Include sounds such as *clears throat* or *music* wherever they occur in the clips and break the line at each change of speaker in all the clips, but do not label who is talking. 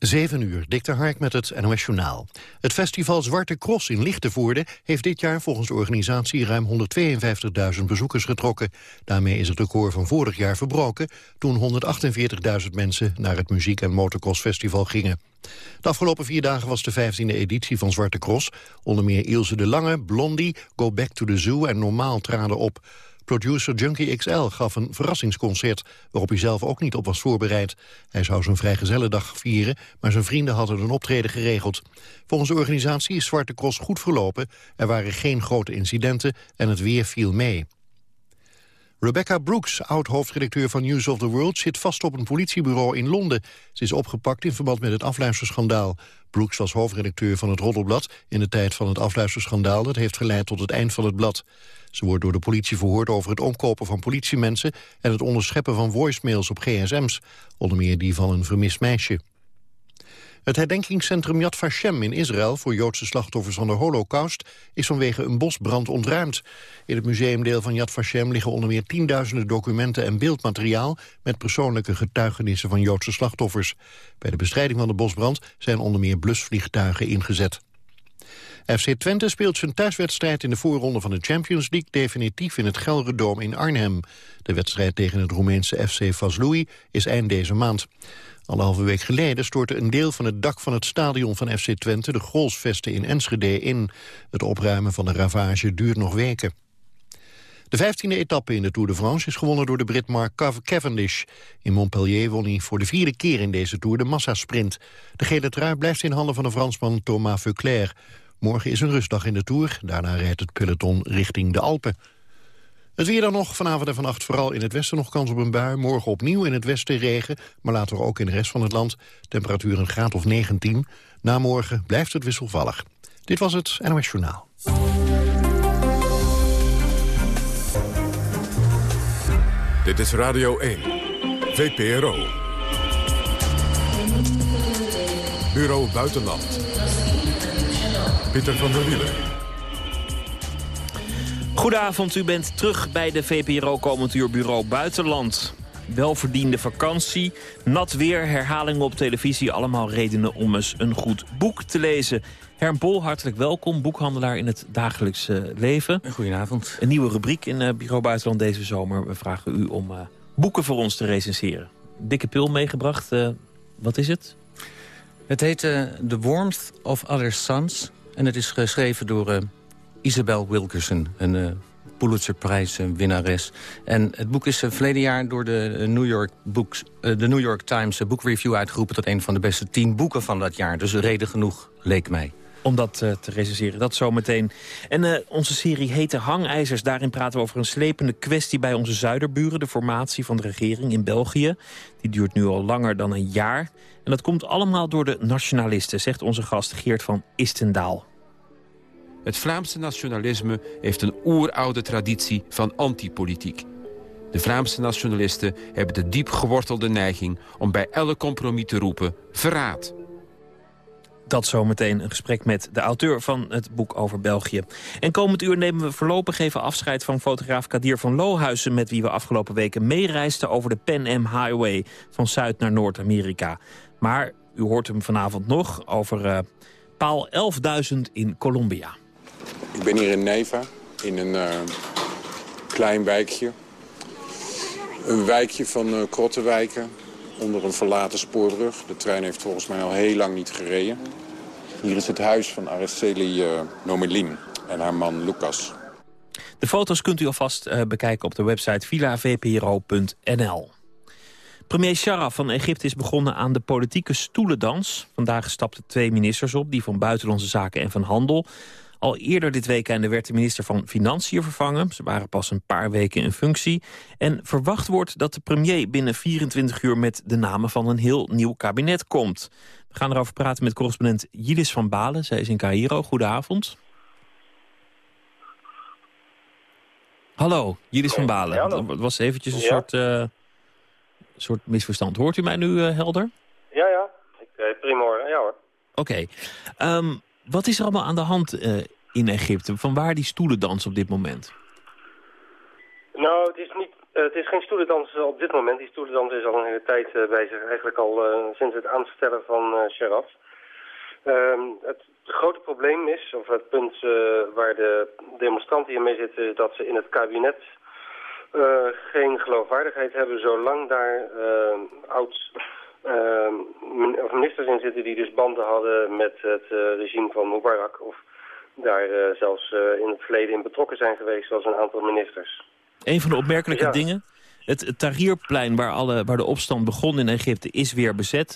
7 uur, Dikter Hark met het NOS Journaal. Het festival Zwarte Cross in Lichtenvoorde heeft dit jaar volgens de organisatie ruim 152.000 bezoekers getrokken. Daarmee is het record van vorig jaar verbroken, toen 148.000 mensen naar het Muziek- en Motocross Festival gingen. De afgelopen vier dagen was de 15e editie van Zwarte Cross. Onder meer Ilse de Lange, Blondie, Go Back to the Zoo en Normaal traden op. Producer Junkie XL gaf een verrassingsconcert... waarop hij zelf ook niet op was voorbereid. Hij zou zijn vrijgezellendag vieren, maar zijn vrienden hadden een optreden geregeld. Volgens de organisatie is Zwarte Cross goed verlopen. Er waren geen grote incidenten en het weer viel mee. Rebecca Brooks, oud-hoofdredacteur van News of the World... zit vast op een politiebureau in Londen. Ze is opgepakt in verband met het afluisterschandaal. Brooks was hoofdredacteur van het Roddelblad... in de tijd van het afluisterschandaal. Dat heeft geleid tot het eind van het blad. Ze wordt door de politie verhoord over het omkopen van politiemensen... en het onderscheppen van voicemails op gsm's. Onder meer die van een vermist meisje. Het herdenkingscentrum Yad Vashem in Israël voor Joodse slachtoffers van de holocaust is vanwege een bosbrand ontruimd. In het museumdeel van Yad Vashem liggen onder meer tienduizenden documenten en beeldmateriaal met persoonlijke getuigenissen van Joodse slachtoffers. Bij de bestrijding van de bosbrand zijn onder meer blusvliegtuigen ingezet. FC Twente speelt zijn thuiswedstrijd in de voorronde van de Champions League definitief in het Gelredome in Arnhem. De wedstrijd tegen het Roemeense FC Vaslui is eind deze maand. Anderhalve week geleden stortte een deel van het dak van het stadion van FC Twente... de Grolsvesten in Enschede in. Het opruimen van de ravage duurt nog weken. De vijftiende etappe in de Tour de France is gewonnen door de Brit Mark Cavendish. In Montpellier won hij voor de vierde keer in deze Tour de massasprint. De gele trui blijft in handen van de Fransman Thomas Veuclair. Morgen is een rustdag in de Tour. Daarna rijdt het peloton richting de Alpen. Het weer dan nog, vanavond en vannacht vooral in het westen nog kans op een bui. Morgen opnieuw in het westen regen, maar later ook in de rest van het land. Temperatuur een graad of 19. Na morgen blijft het wisselvallig. Dit was het NOS Journaal.
Dit is Radio 1, VPRO. Bureau Buitenland. Pieter van der Wielen.
Goedenavond, u bent terug bij de VPRO Komend Uur Bureau Buitenland. Welverdiende vakantie, nat weer, herhalingen op televisie... allemaal redenen om eens een goed boek te lezen. Herm Pol, hartelijk welkom, boekhandelaar in het dagelijkse leven.
Goedenavond.
Een nieuwe rubriek in uh, Bureau Buitenland deze zomer. We vragen u om uh, boeken voor ons te recenseren. Dikke pil meegebracht, uh, wat is het?
Het heet The Warmth of Other Suns. En het is geschreven door Isabel Wilkerson, een uh, Pulitzerprijs winnares. En het boek is uh, verleden jaar door de New York, Books, de New York Times Book Review uitgeroepen... tot een van de beste tien boeken van dat jaar. Dus reden genoeg, leek mij.
Om dat te recenseren, dat zometeen. En onze serie Hete Hangijzers. Daarin praten we over een slepende kwestie bij onze zuiderburen. De formatie van de regering in België. Die duurt nu al langer dan een jaar. En dat komt allemaal door de nationalisten, zegt onze gast Geert van Istendaal.
Het Vlaamse nationalisme heeft een oeroude traditie van antipolitiek. De Vlaamse nationalisten hebben de diep gewortelde neiging... om bij elk compromis te roepen, verraad.
Dat zometeen een gesprek met de auteur van het boek over België. En komend uur nemen we voorlopig even afscheid van fotograaf Kadir van Lohuizen... met wie we afgelopen weken meereisden over de Pan Am Highway... van Zuid naar Noord-Amerika. Maar u hoort hem vanavond nog over uh, paal 11.000 in Colombia.
Ik ben hier in Neva, in een uh, klein wijkje. Een wijkje van uh, krottenwijken onder een verlaten spoorbrug. De trein heeft volgens mij al heel lang niet gereden. Hier is het huis van Araceli uh, Nomelin en haar man Lucas.
De foto's kunt u alvast bekijken op de website villavpro.nl. Premier Sharaf van Egypte is begonnen aan de politieke stoelendans. Vandaag stapten twee ministers op, die van Buitenlandse Zaken en van Handel. Al eerder dit weekend werd de minister van Financiën vervangen. Ze waren pas een paar weken in functie. En verwacht wordt dat de premier binnen 24 uur... met de namen van een heel nieuw kabinet komt. We gaan erover praten met correspondent Jilis van Balen. Zij is in Cairo. Goedenavond. Hallo, Jilis van Balen.
Ja,
Het was eventjes een soort, uh, soort misverstand. Hoort u mij nu uh, helder?
Ja, ja. Ik, uh, prima hoor. Ja hoor.
Oké. Okay. Um, wat is er allemaal aan de hand uh, in Egypte? Van waar die stoelendans op dit moment?
Nou, het is niet, het is geen stoelendans op dit moment. Die stoelendans is al een hele tijd bezig. Eigenlijk al sinds het aanstellen van Sharaf. Ehm, het grote probleem is, of het punt waar de demonstranten hiermee zitten... dat ze in het kabinet geen geloofwaardigheid hebben... zolang daar oud uh, ministers in zitten die dus banden hadden met het uh, regime van Mubarak. Of daar uh, zelfs uh, in het verleden in betrokken zijn geweest, zoals een aantal ministers.
Een van de opmerkelijke ja. dingen, het, het Tahrirplein waar, alle, waar de opstand begon in Egypte is weer bezet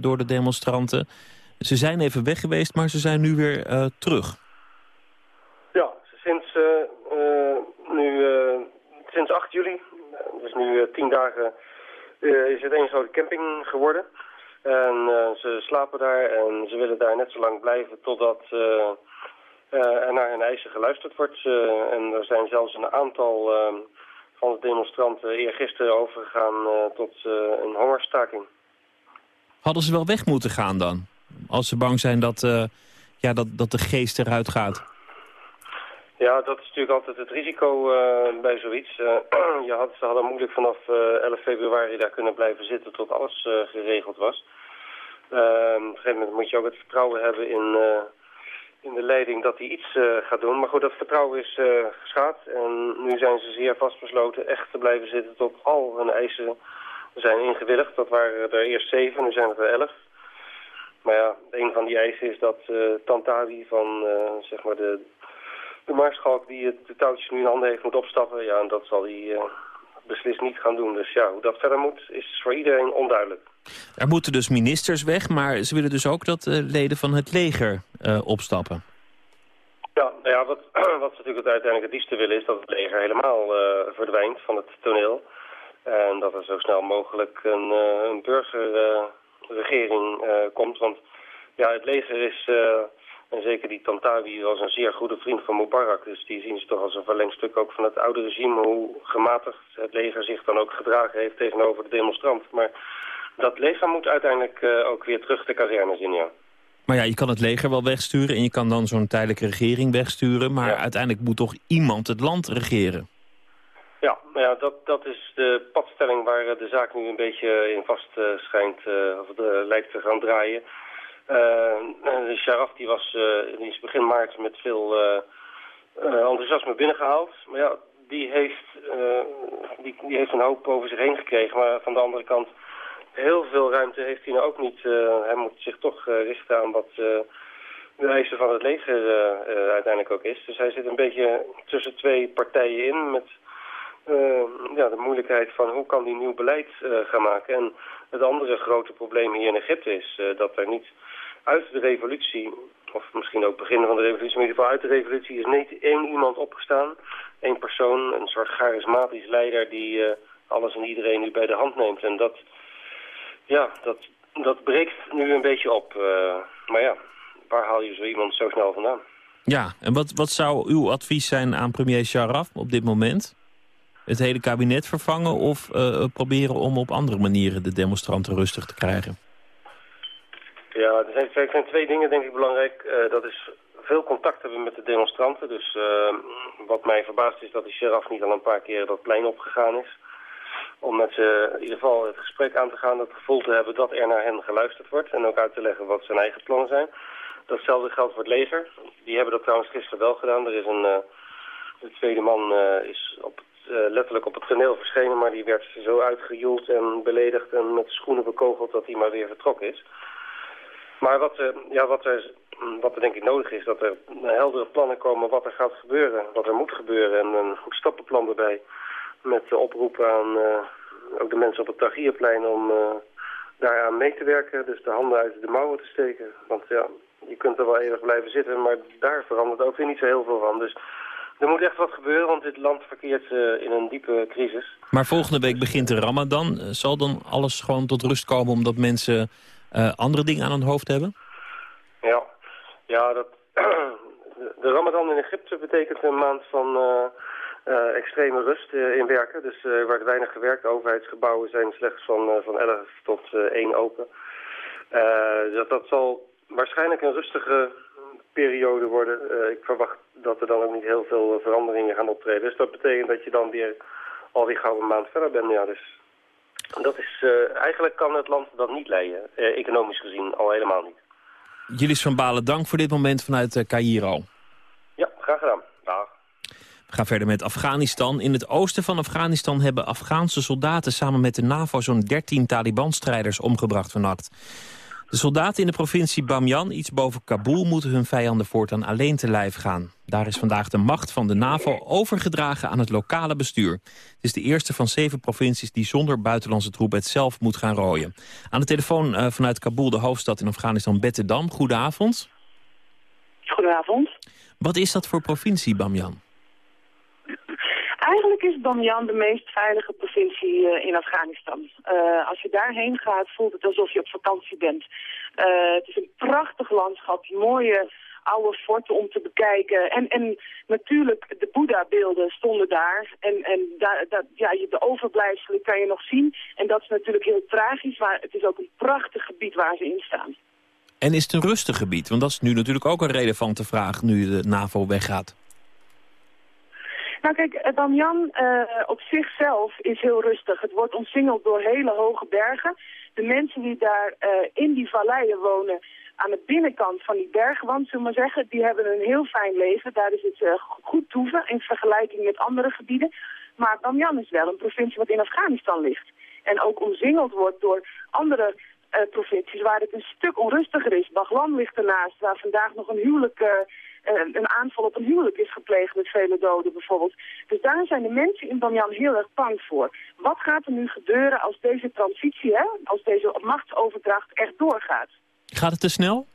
door de demonstranten. Ze zijn even weg geweest, maar ze zijn nu weer terug.
Ja, sinds, nu, sinds 8 juli, dus nu tien dagen is het een grote camping geworden. En uh, ze slapen daar en ze willen daar net zo lang blijven totdat uh, er naar hun eisen geluisterd wordt. en er zijn zelfs een aantal van de demonstranten eergisteren overgegaan tot een hongerstaking.
Hadden ze wel weg moeten gaan dan? Als ze bang zijn dat, ja, dat, dat de geest eruit gaat?
Ja, dat is natuurlijk altijd het risico uh, bij zoiets. Uh, *clears throat* je had, ze hadden moeilijk vanaf uh, eh, 11 februari daar kunnen blijven zitten tot alles geregeld was. op een gegeven moment moet je ook het vertrouwen hebben in, in de leiding dat hij iets gaat doen. Maar goed, dat vertrouwen is geschaad. En nu zijn ze zeer vastbesloten echt te blijven zitten tot al hun eisen zijn ingewilligd. Dat waren er eerst zeven, nu zijn het er elf. Maar ja, een van die eisen is dat Tantawi van zeg maar de de maarschalk die het, de touwtjes nu in handen heeft moet opstappen. Ja, en dat zal hij uh, beslist niet gaan doen. Dus ja, hoe dat verder moet is voor iedereen onduidelijk.
Er moeten dus ministers weg, maar ze willen dus ook dat uh, leden van het leger uh, opstappen.
Ja, nou ja wat, *clears throat* wat ze natuurlijk uiteindelijk het liefste willen is dat het leger helemaal verdwijnt van het toneel. En dat er zo snel mogelijk een, een burgerregering komt. Want ja, het leger is en zeker die Tantawi was een zeer goede vriend van Mubarak. Dus die zien ze toch als een verlengstuk ook van het oude regime. Hoe gematigd het leger zich dan ook gedragen heeft tegenover de demonstrant. Maar dat leger moet uiteindelijk uh, ook weer terug de kazernes in, ja.
Maar ja, je kan het leger wel wegsturen en je kan dan zo'n tijdelijke regering wegsturen. Maar ja. uiteindelijk moet toch iemand het land regeren?
Ja, ja dat, dat is de padstelling waar de zaak nu een beetje in vast uh, schijnt, of de, lijkt te gaan draaien. De Sharaf die was die is begin maart met veel uh, enthousiasme binnengehaald. Maar ja, die heeft, die, die, heeft een hoop over zich heen gekregen. Maar van de andere kant, heel veel ruimte heeft hij nou ook niet. hij moet zich toch richten aan wat de eisen van het leger uiteindelijk ook is. Dus hij zit een beetje tussen twee partijen in met... ja, de moeilijkheid van hoe kan die nieuw beleid gaan maken. En het andere grote probleem hier in Egypte is dat er niet uit de revolutie, of misschien ook begin van de revolutie, maar in ieder geval uit de revolutie is niet één iemand opgestaan. één persoon, een soort charismatisch leider die uh, alles en iedereen nu bij de hand neemt. En dat, ja, dat, dat breekt nu een beetje op. Uh, maar ja, waar haal je zo iemand zo snel vandaan?
Ja, en wat, wat zou uw advies zijn aan premier Sharaf op dit moment? Het hele kabinet vervangen of uh, proberen om op andere manieren de demonstranten rustig te krijgen?
Ja, er zijn, twee dingen denk ik belangrijk. Uh, dat is veel contact hebben met de demonstranten. Dus uh, wat mij verbaast is dat die sheriff niet al een paar keer dat plein opgegaan is. Om met ze in ieder geval het gesprek aan te gaan, het gevoel te hebben dat er naar hen geluisterd wordt. En ook uit te leggen wat zijn eigen plannen zijn. Datzelfde geldt voor het leger. Die hebben dat trouwens gisteren wel gedaan. Er is een, de tweede man is op letterlijk op het toneel verschenen, maar die werd zo uitgejoeld en beledigd en met schoenen bekogeld dat hij maar weer vertrokken is. Maar wat, uh, ja, wat, er, wat er denk ik nodig is, dat er heldere plannen komen wat er gaat gebeuren, wat er moet gebeuren en een goed stappenplan erbij. Met de oproep aan uh, ook de mensen op het Tagierplein om daaraan mee te werken. Dus de handen uit de mouwen te steken. Want ja, je kunt er wel eeuwig blijven zitten, maar daar verandert ook weer niet zo heel veel van. Dus er moet echt wat gebeuren, want dit land verkeert uh, in een diepe crisis.
Maar volgende week begint de Ramadan. Zal dan alles gewoon tot rust komen omdat mensen uh, andere dingen aan hun hoofd hebben?
Ja, ja dat, *clears throat* de Ramadan in Egypte betekent een maand van uh, uh, extreme rust in werken. Dus er wordt weinig gewerkt. overheidsgebouwen zijn slechts van, van 11 tot 1 open. dat, dat zal waarschijnlijk een rustige periode worden. ik verwacht dat er dan ook niet heel veel veranderingen gaan optreden. Dus dat betekent dat je dan weer alweer gauw een maand verder ben. Ja, dus dat is, eigenlijk kan het land dat niet leiden, economisch gezien al helemaal niet.
Jullie van Balen, dank voor dit moment vanuit Cairo.
Ja, graag gedaan. Dag.
We gaan verder met Afghanistan. In het oosten van Afghanistan hebben Afghaanse soldaten samen met de NAVO zo'n 13 Taliban-strijders omgebracht vannacht. De soldaten in de provincie Bamyan, iets boven Kabul, moeten hun vijanden voortaan alleen te lijf gaan. Daar is vandaag de macht van de NAVO overgedragen aan het lokale bestuur. Het is de eerste van zeven provincies die zonder buitenlandse troepen het zelf moet gaan rooien. Aan de telefoon uh, vanuit Kabul, de hoofdstad in Afghanistan, Bettedam. Goedenavond.
Goedenavond.
Wat is dat voor provincie, Bamyan?
Is Bamyan de meest veilige provincie uh, in Afghanistan. Uh, als je daarheen gaat, voelt het alsof je op vakantie bent. Uh, het is een prachtig landschap, mooie oude forten om te bekijken. En, en natuurlijk, de Boeddha-beelden stonden daar. En, en daar, ja, de overblijfselen kan je nog zien. En dat is natuurlijk heel tragisch, maar het is ook een prachtig gebied waar ze in staan.
En is het een rustig gebied? Want dat is nu natuurlijk ook een relevante vraag nu de NAVO weggaat.
Nou kijk, Bamyan uh, op zichzelf is heel rustig. Het wordt omsingeld door hele hoge bergen. De mensen die daar uh, in die valleien wonen, aan de binnenkant van die bergwand, zullen we maar zeggen, die hebben een heel fijn leven. Daar is het uh, goed toeven in vergelijking met andere gebieden. Maar Bamyan is wel een provincie wat in Afghanistan ligt. En ook omsingeld wordt door andere provincies waar het een stuk onrustiger is. Baglan ligt ernaast, waar vandaag nog een huwelijk een aanval op een huwelijk is gepleegd met vele doden bijvoorbeeld. Dus daar zijn de mensen in Bamyan heel erg bang voor. Wat gaat er nu gebeuren als deze transitie, hè, als deze machtsoverdracht echt doorgaat?
Gaat het te snel?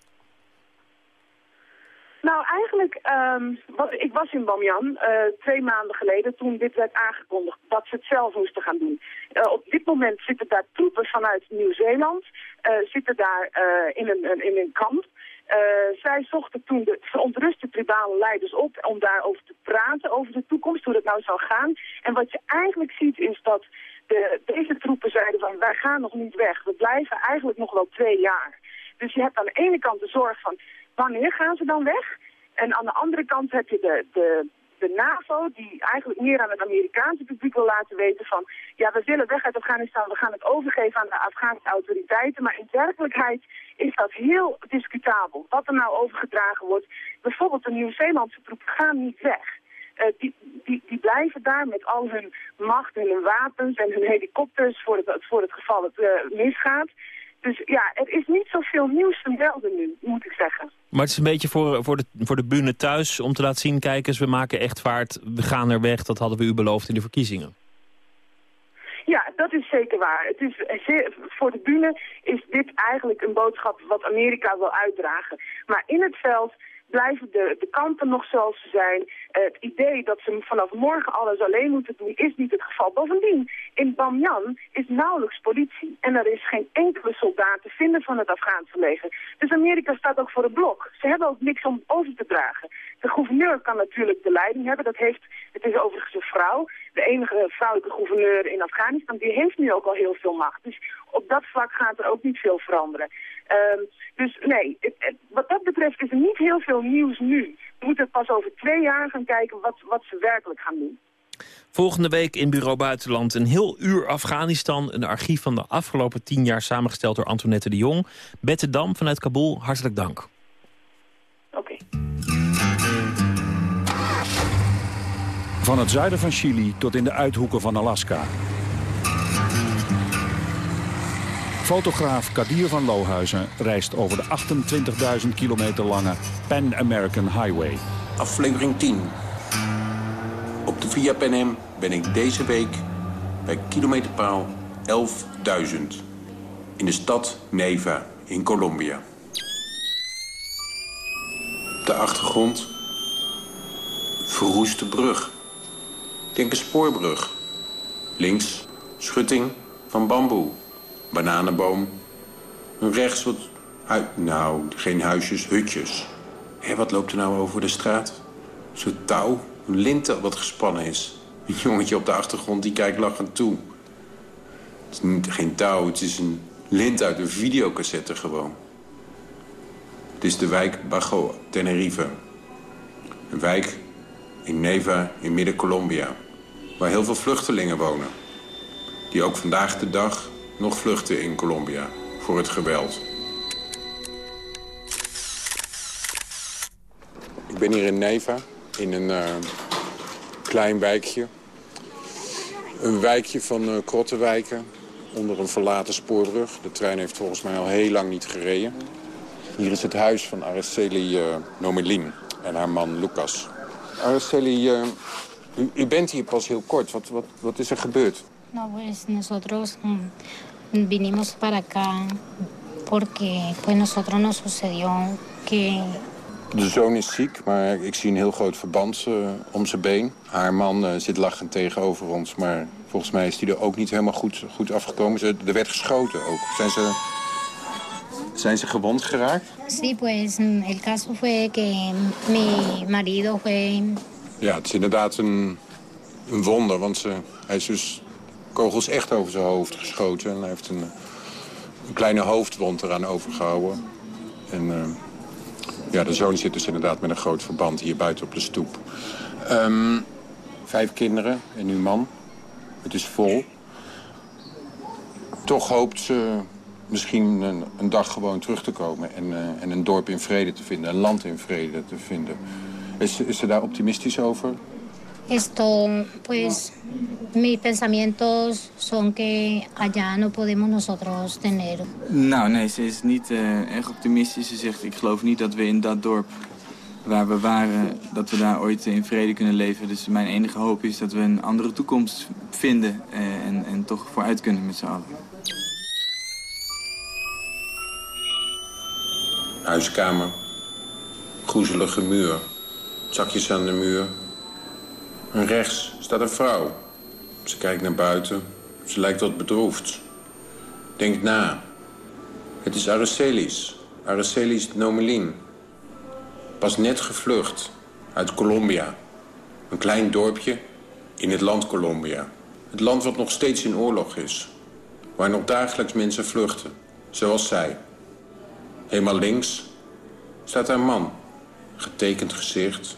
Nou, eigenlijk, um, wat, ik was in Bamyan uh, twee maanden geleden toen dit werd aangekondigd dat ze het zelf moesten gaan doen. Uh, op dit moment zitten daar troepen vanuit Nieuw-Zeeland, uh, zitten daar in, een, in een kamp. Uh, zij zochten toen de verontruste tribale leiders op om daarover te praten, over de toekomst, hoe dat nou zou gaan. En wat je eigenlijk ziet is dat de, deze troepen zeiden van wij gaan nog niet weg. We blijven eigenlijk nog wel twee jaar. Dus je hebt aan de ene kant de zorg van wanneer gaan ze dan weg? En aan de andere kant heb je de, de, de NAVO, die eigenlijk meer aan het Amerikaanse publiek wil laten weten van... ja, we willen weg uit Afghanistan, we gaan het overgeven aan de Afghaanse autoriteiten. Maar in werkelijkheid is dat heel discutabel. Wat er nou overgedragen wordt. Bijvoorbeeld de Nieuw-Zeelandse troepen gaan niet weg. Uh, die, die, die blijven daar met al hun macht en hun wapens en hun helikopters voor het, voor het geval het uh, misgaat. Dus ja, er is niet zoveel nieuws te melden nu, moet ik zeggen.
Maar het is een beetje voor, voor, de, voor de bühne thuis om te laten zien... kijk eens, we maken echt vaart, we gaan er weg. Dat hadden we u beloofd in de verkiezingen.
Ja, dat is zeker waar. Het is, voor de bühne is dit eigenlijk een boodschap wat Amerika wil uitdragen. Maar in het veld blijven de, de kampen nog zoals ze zijn. Uh, het idee dat ze vanaf morgen alles alleen moeten doen is niet het geval. Bovendien, in Bamyan is nauwelijks politie en er is geen enkele soldaat te vinden van het Afghaanse leger. Dus Amerika staat ook voor het blok. Ze hebben ook niks om over te dragen. De gouverneur kan natuurlijk de leiding hebben. Dat heeft, het is overigens een vrouw. De enige vrouwelijke gouverneur in Afghanistan. Die heeft nu ook al heel veel macht. Dus op dat vlak gaat er ook niet veel veranderen. Um, dus nee, het, het, wat dat betreft is er niet heel veel nieuws nu. We moeten pas over twee jaar gaan kijken wat, wat ze werkelijk gaan doen.
Volgende week in Bureau Buitenland een heel uur Afghanistan. Een archief van de afgelopen tien jaar samengesteld door Antoinette de Jong. Bette Dam vanuit Kabul, hartelijk dank.
Oké.
Van het zuiden van Chili tot in de uithoeken van Alaska. Fotograaf Kadir van Lohuizen reist over de 28.000 kilometer lange Pan American Highway.
Aflevering 10. Op de Via Panem ben ik deze week bij kilometerpaal 11.000. In de stad Neva in Colombia. De achtergrond verroeste brug. Denk een spoorbrug. Links schutting van bamboe bananenboom. Rechts wat... nou, geen huisjes, hutjes. Hé, wat loopt er nou over de straat? Zo'n touw, een lint wat gespannen is. Een jongetje op de achtergrond die kijkt lachend toe. Het is niet, geen touw, het is een lint uit een videocassette gewoon. Het is de wijk Bajo, Tenerife. Een wijk in Neva in Midden-Colombia. waar heel veel vluchtelingen wonen. Die ook vandaag de dag nog vluchten in Colombia voor het geweld. Ik ben hier in Neva, in een uh, klein wijkje. Een wijkje van uh, Krottenwijken, onder een verlaten spoorbrug. De trein heeft volgens mij al heel lang niet gereden. Hier is het huis van Araceli uh, en haar man Lucas. Araceli, u, u, bent hier pas heel kort. Wat, wat, wat is er gebeurd?
No, pues nosotros mm, vinimos para acá porque pues nosotros nos sucedió que
de zoon is ziek, maar ik zie een heel groot verband uh, om zijn been. Haar man uh, zit lachend tegenover ons, maar volgens mij is die er ook niet helemaal goed, goed afgekomen. Ze, er werd geschoten ook. Zijn ze, zijn ze gewond geraakt?
Sí, pues el caso fue que mi marido fue...
Ja, het is inderdaad een, een wonder, want ze, hij is dus kogels echt over zijn hoofd geschoten. En hij heeft een, een kleine hoofdwond eraan overgehouden. En... Uh, ja, de zoon zit dus inderdaad met een groot verband hier buiten op de stoep. Um, vijf kinderen en uw man. Het is vol. Toch hoopt ze misschien een, een dag gewoon terug te komen... En, uh, en een dorp in vrede te vinden, een land in vrede te vinden. Is, is ze daar optimistisch over?
Esto, pues, mis pensamientos son que allá no podemos nosotros tener.
Nou, nee, ze is niet uh, erg optimistisch. Ze zegt, ik geloof niet dat we in dat dorp waar we waren, dat we daar ooit in vrede kunnen leven. Dus mijn enige hoop is dat we een andere toekomst vinden uh, en, en toch vooruit kunnen met z'n allen.
Huiskamer, groezelige muur, zakjes aan de muur, en rechts staat een vrouw. Ze kijkt naar buiten. Ze lijkt wat bedroefd. Denkt na. Het is Aracelis. Aracelis Nomelin. Pas net gevlucht. Uit Colombia. Een klein dorpje in het land Colombia. Het land wat nog steeds in oorlog is. Waar nog dagelijks mensen vluchten. Zoals zij. Helemaal links staat haar man. Getekend gezicht.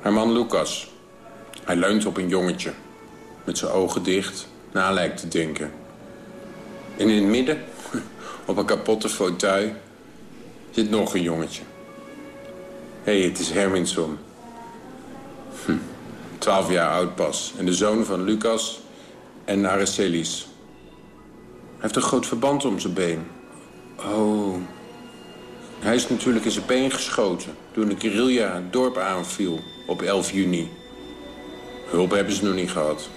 Haar man Lucas. Hij leunt op een jongetje. Met zijn ogen dicht. Na lijkt te denken. En in het midden, *laughs* op een kapotte fauteuil, zit nog een jongetje. Hé, hey, het is Herminson. Hm. Twaalf jaar oud pas. En de zoon van Lucas en Aracelis. Hij heeft een groot verband om zijn been. Oh. Hij is natuurlijk in zijn been geschoten... toen de guerrilla het dorp aanviel op 11 juni. Hulp hebben ze nog niet gehad.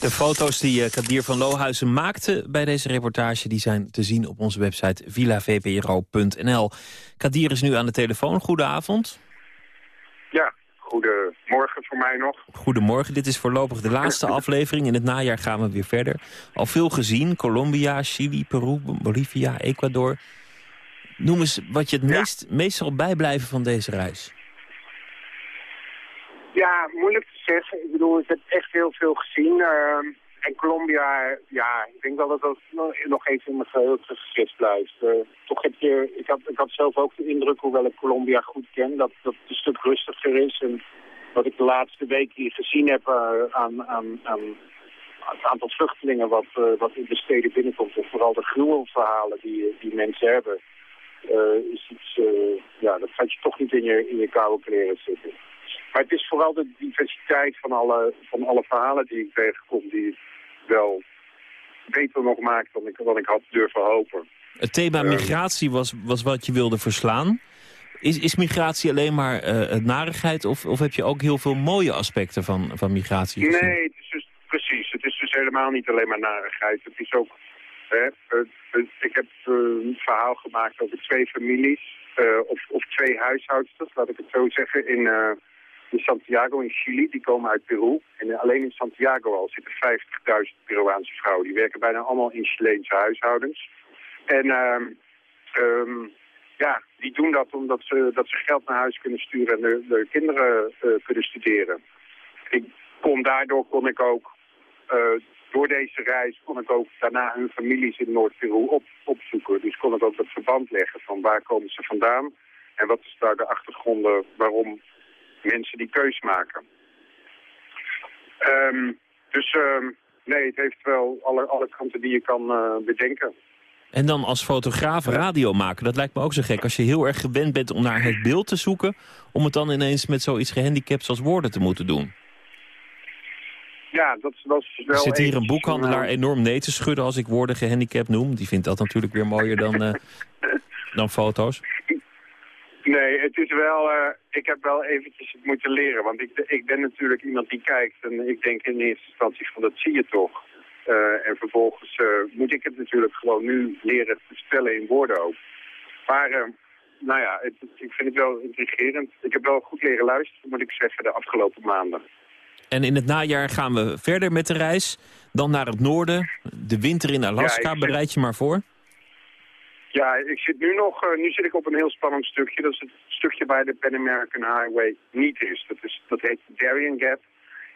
De foto's die uh, Kadir van Lohuizen maakte bij deze reportage... die zijn te zien op onze website villavpro.nl. Kadir is nu aan de telefoon. Goedenavond.
Ja, goedemorgen voor mij nog.
Goedemorgen, dit is voorlopig de laatste aflevering. In het najaar gaan we weer verder. Al veel gezien, Colombia, Chili, Peru, Bolivia, Ecuador. Noem eens wat je het meest, meest zal bijblijven van deze reis.
Ja, moeilijk te zeggen. Ik bedoel, ik heb echt heel veel gezien. Uh, en Colombia, ja, ik denk wel dat dat nog even in mijn geheugen gegist blijft. Uh, toch heb je, ik had, ik had zelf ook de indruk, hoewel ik Colombia goed ken, dat, dat het een stuk rustiger is. En wat ik de laatste week hier gezien heb uh, aan, aan, aan het aantal vluchtelingen wat, wat in de steden binnenkomt. En vooral de gruwelverhalen die, die mensen hebben. is iets, ja, dat gaat je toch niet in je, in je koude kleren zitten. Maar het is vooral de diversiteit van alle, van alle verhalen die ik tegenkom... die wel beter nog maakt dan ik, dan ik had durven hopen.
Het thema ehm, migratie was, was wat je wilde verslaan. Is, is migratie alleen maar uh, narigheid of, of heb je ook heel veel mooie aspecten van, van migratie
gezien? Nee, het is dus, precies. Het is dus helemaal niet alleen maar narigheid. Het is ook... Hè, ik heb eh, een verhaal gemaakt over twee families... Uh, of, of twee huishoudsters, laat ik het zo zeggen, in, in Santiago in Chili, die komen uit Peru. En alleen in Santiago al zitten 50.000 Peruaanse vrouwen. Die werken bijna allemaal in Chileense huishoudens. En uh, um, ja, die doen dat omdat ze, dat ze geld naar huis kunnen sturen en de, de kinderen uh, kunnen studeren. Ik kon, daardoor kon ik ook, uh, door deze reis, kon ik ook daarna hun families in Noord-Peru op, opzoeken. Dus kon ik ook dat verband leggen van waar komen ze vandaan en wat is daar de achtergronden waarom mensen die keus maken. Ehm, dus ehm, nee, het heeft wel alle, alle kanten die je kan uh, bedenken.
En dan als fotograaf radio maken, dat lijkt me ook zo gek. Als je heel erg gewend bent om naar het beeld te zoeken... om het dan ineens met zoiets gehandicapt als woorden te moeten doen.
Ja, dat was wel...
Zit hier een boekhandelaar enorm nee te schudden als ik woorden gehandicapt noem? Die vindt dat natuurlijk weer mooier dan, uh, *laughs* dan foto's.
Nee, het is wel... Uh, ik heb wel eventjes moeten leren. Want ik, ik ben natuurlijk iemand die kijkt. En ik denk in eerste instantie van dat zie je toch. Uh, en vervolgens moet ik het natuurlijk gewoon nu leren te stellen in woorden ook. Maar nou ja, het, ik vind het wel intrigerend. Ik heb wel goed leren luisteren, moet ik zeggen, de afgelopen maanden.
En in het najaar gaan we verder met de reis. Dan naar het noorden. De winter in Alaska, bereid je maar voor.
Ja, ik zit nu nog, uh, nu zit ik op een heel spannend stukje. Dat is het stukje waar de Pan American Highway niet is. Dat, is, dat heet Darien Gap.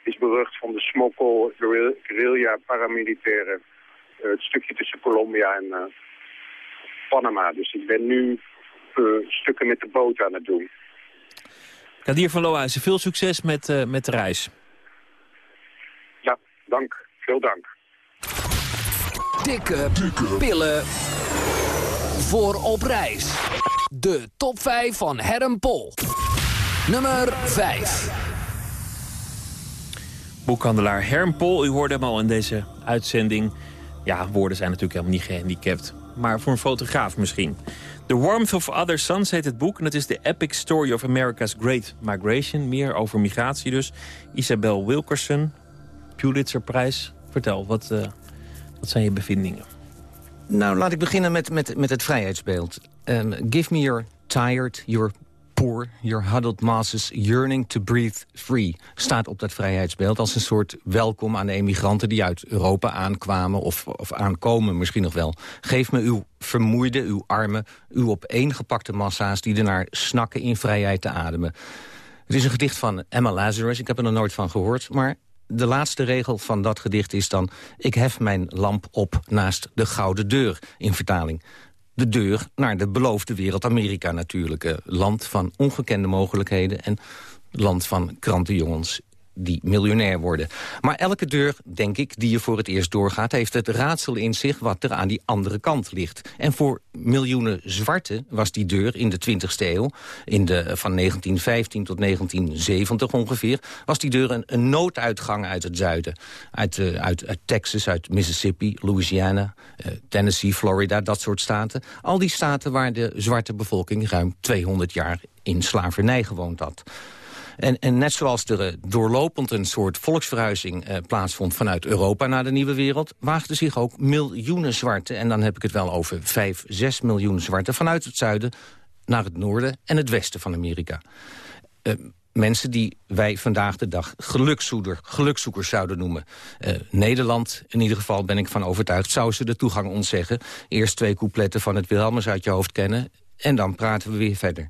Is berucht van de smokkel, guerrilla, paramilitairen. Uh, het stukje tussen Colombia en uh, Panama. Dus ik ben nu stukken met de boot aan het doen.
Kadir van Lohuizen, veel succes met, met de reis.
Ja, dank. Veel dank.
Dikke, pillen voor op reis. De top 5 van Herm Pol. Nummer 5.
Boekhandelaar Herm Pol, u hoorde hem al in deze uitzending. Ja, woorden zijn natuurlijk helemaal niet gehandicapt. Maar voor een fotograaf misschien. The Warmth of Other Suns heet het boek. En het is de epic story of America's Great Migration. Meer over migratie dus. Isabel Wilkerson, Pulitzerprijs. Vertel, wat, uh, wat zijn je bevindingen?
Nou, laat ik beginnen met, met, met het vrijheidsbeeld. Um, give me your tired, your poor, your huddled masses yearning to breathe free... staat op dat vrijheidsbeeld als een soort welkom aan de emigranten... die uit Europa aankwamen of, of aankomen misschien nog wel. Geef me uw vermoeide, uw arme, uw opeengepakte massa's... die ernaar snakken in vrijheid te ademen. Het is een gedicht van Emma Lazarus, ik heb er nog nooit van gehoord... maar de laatste regel van dat gedicht is dan... ik hef mijn lamp op naast de gouden deur, in vertaling. De deur naar de beloofde wereld Amerika natuurlijk. land van ongekende mogelijkheden en land van krantenjongens die miljonair worden. Maar elke deur, denk ik, die je voor het eerst doorgaat... heeft het raadsel in zich wat er aan die andere kant ligt. En voor miljoenen zwarte was die deur in de 20e eeuw... In de, van 1915 tot 1970 ongeveer... was die deur een, nooduitgang uit het zuiden. Uit, uh, uit, Texas, uit Mississippi, Louisiana, uh, Tennessee, Florida, dat soort staten. Al die staten waar de zwarte bevolking ruim 200 jaar in slavernij gewoond had. En, en net zoals er uh, doorlopend een soort volksverhuizing uh, plaatsvond vanuit Europa naar de nieuwe wereld, waagden zich ook miljoenen zwarte, en dan heb ik het wel over vijf, zes miljoen zwarte, vanuit het zuiden naar het noorden en het westen van Amerika. Uh, mensen die wij vandaag de dag gelukzoeder, gelukzoekers zouden noemen. Nederland, in ieder geval ben ik van overtuigd, zou ze de toegang ontzeggen. Eerst twee coupletten van het Wilhelmus uit je hoofd kennen... En dan praten we weer verder.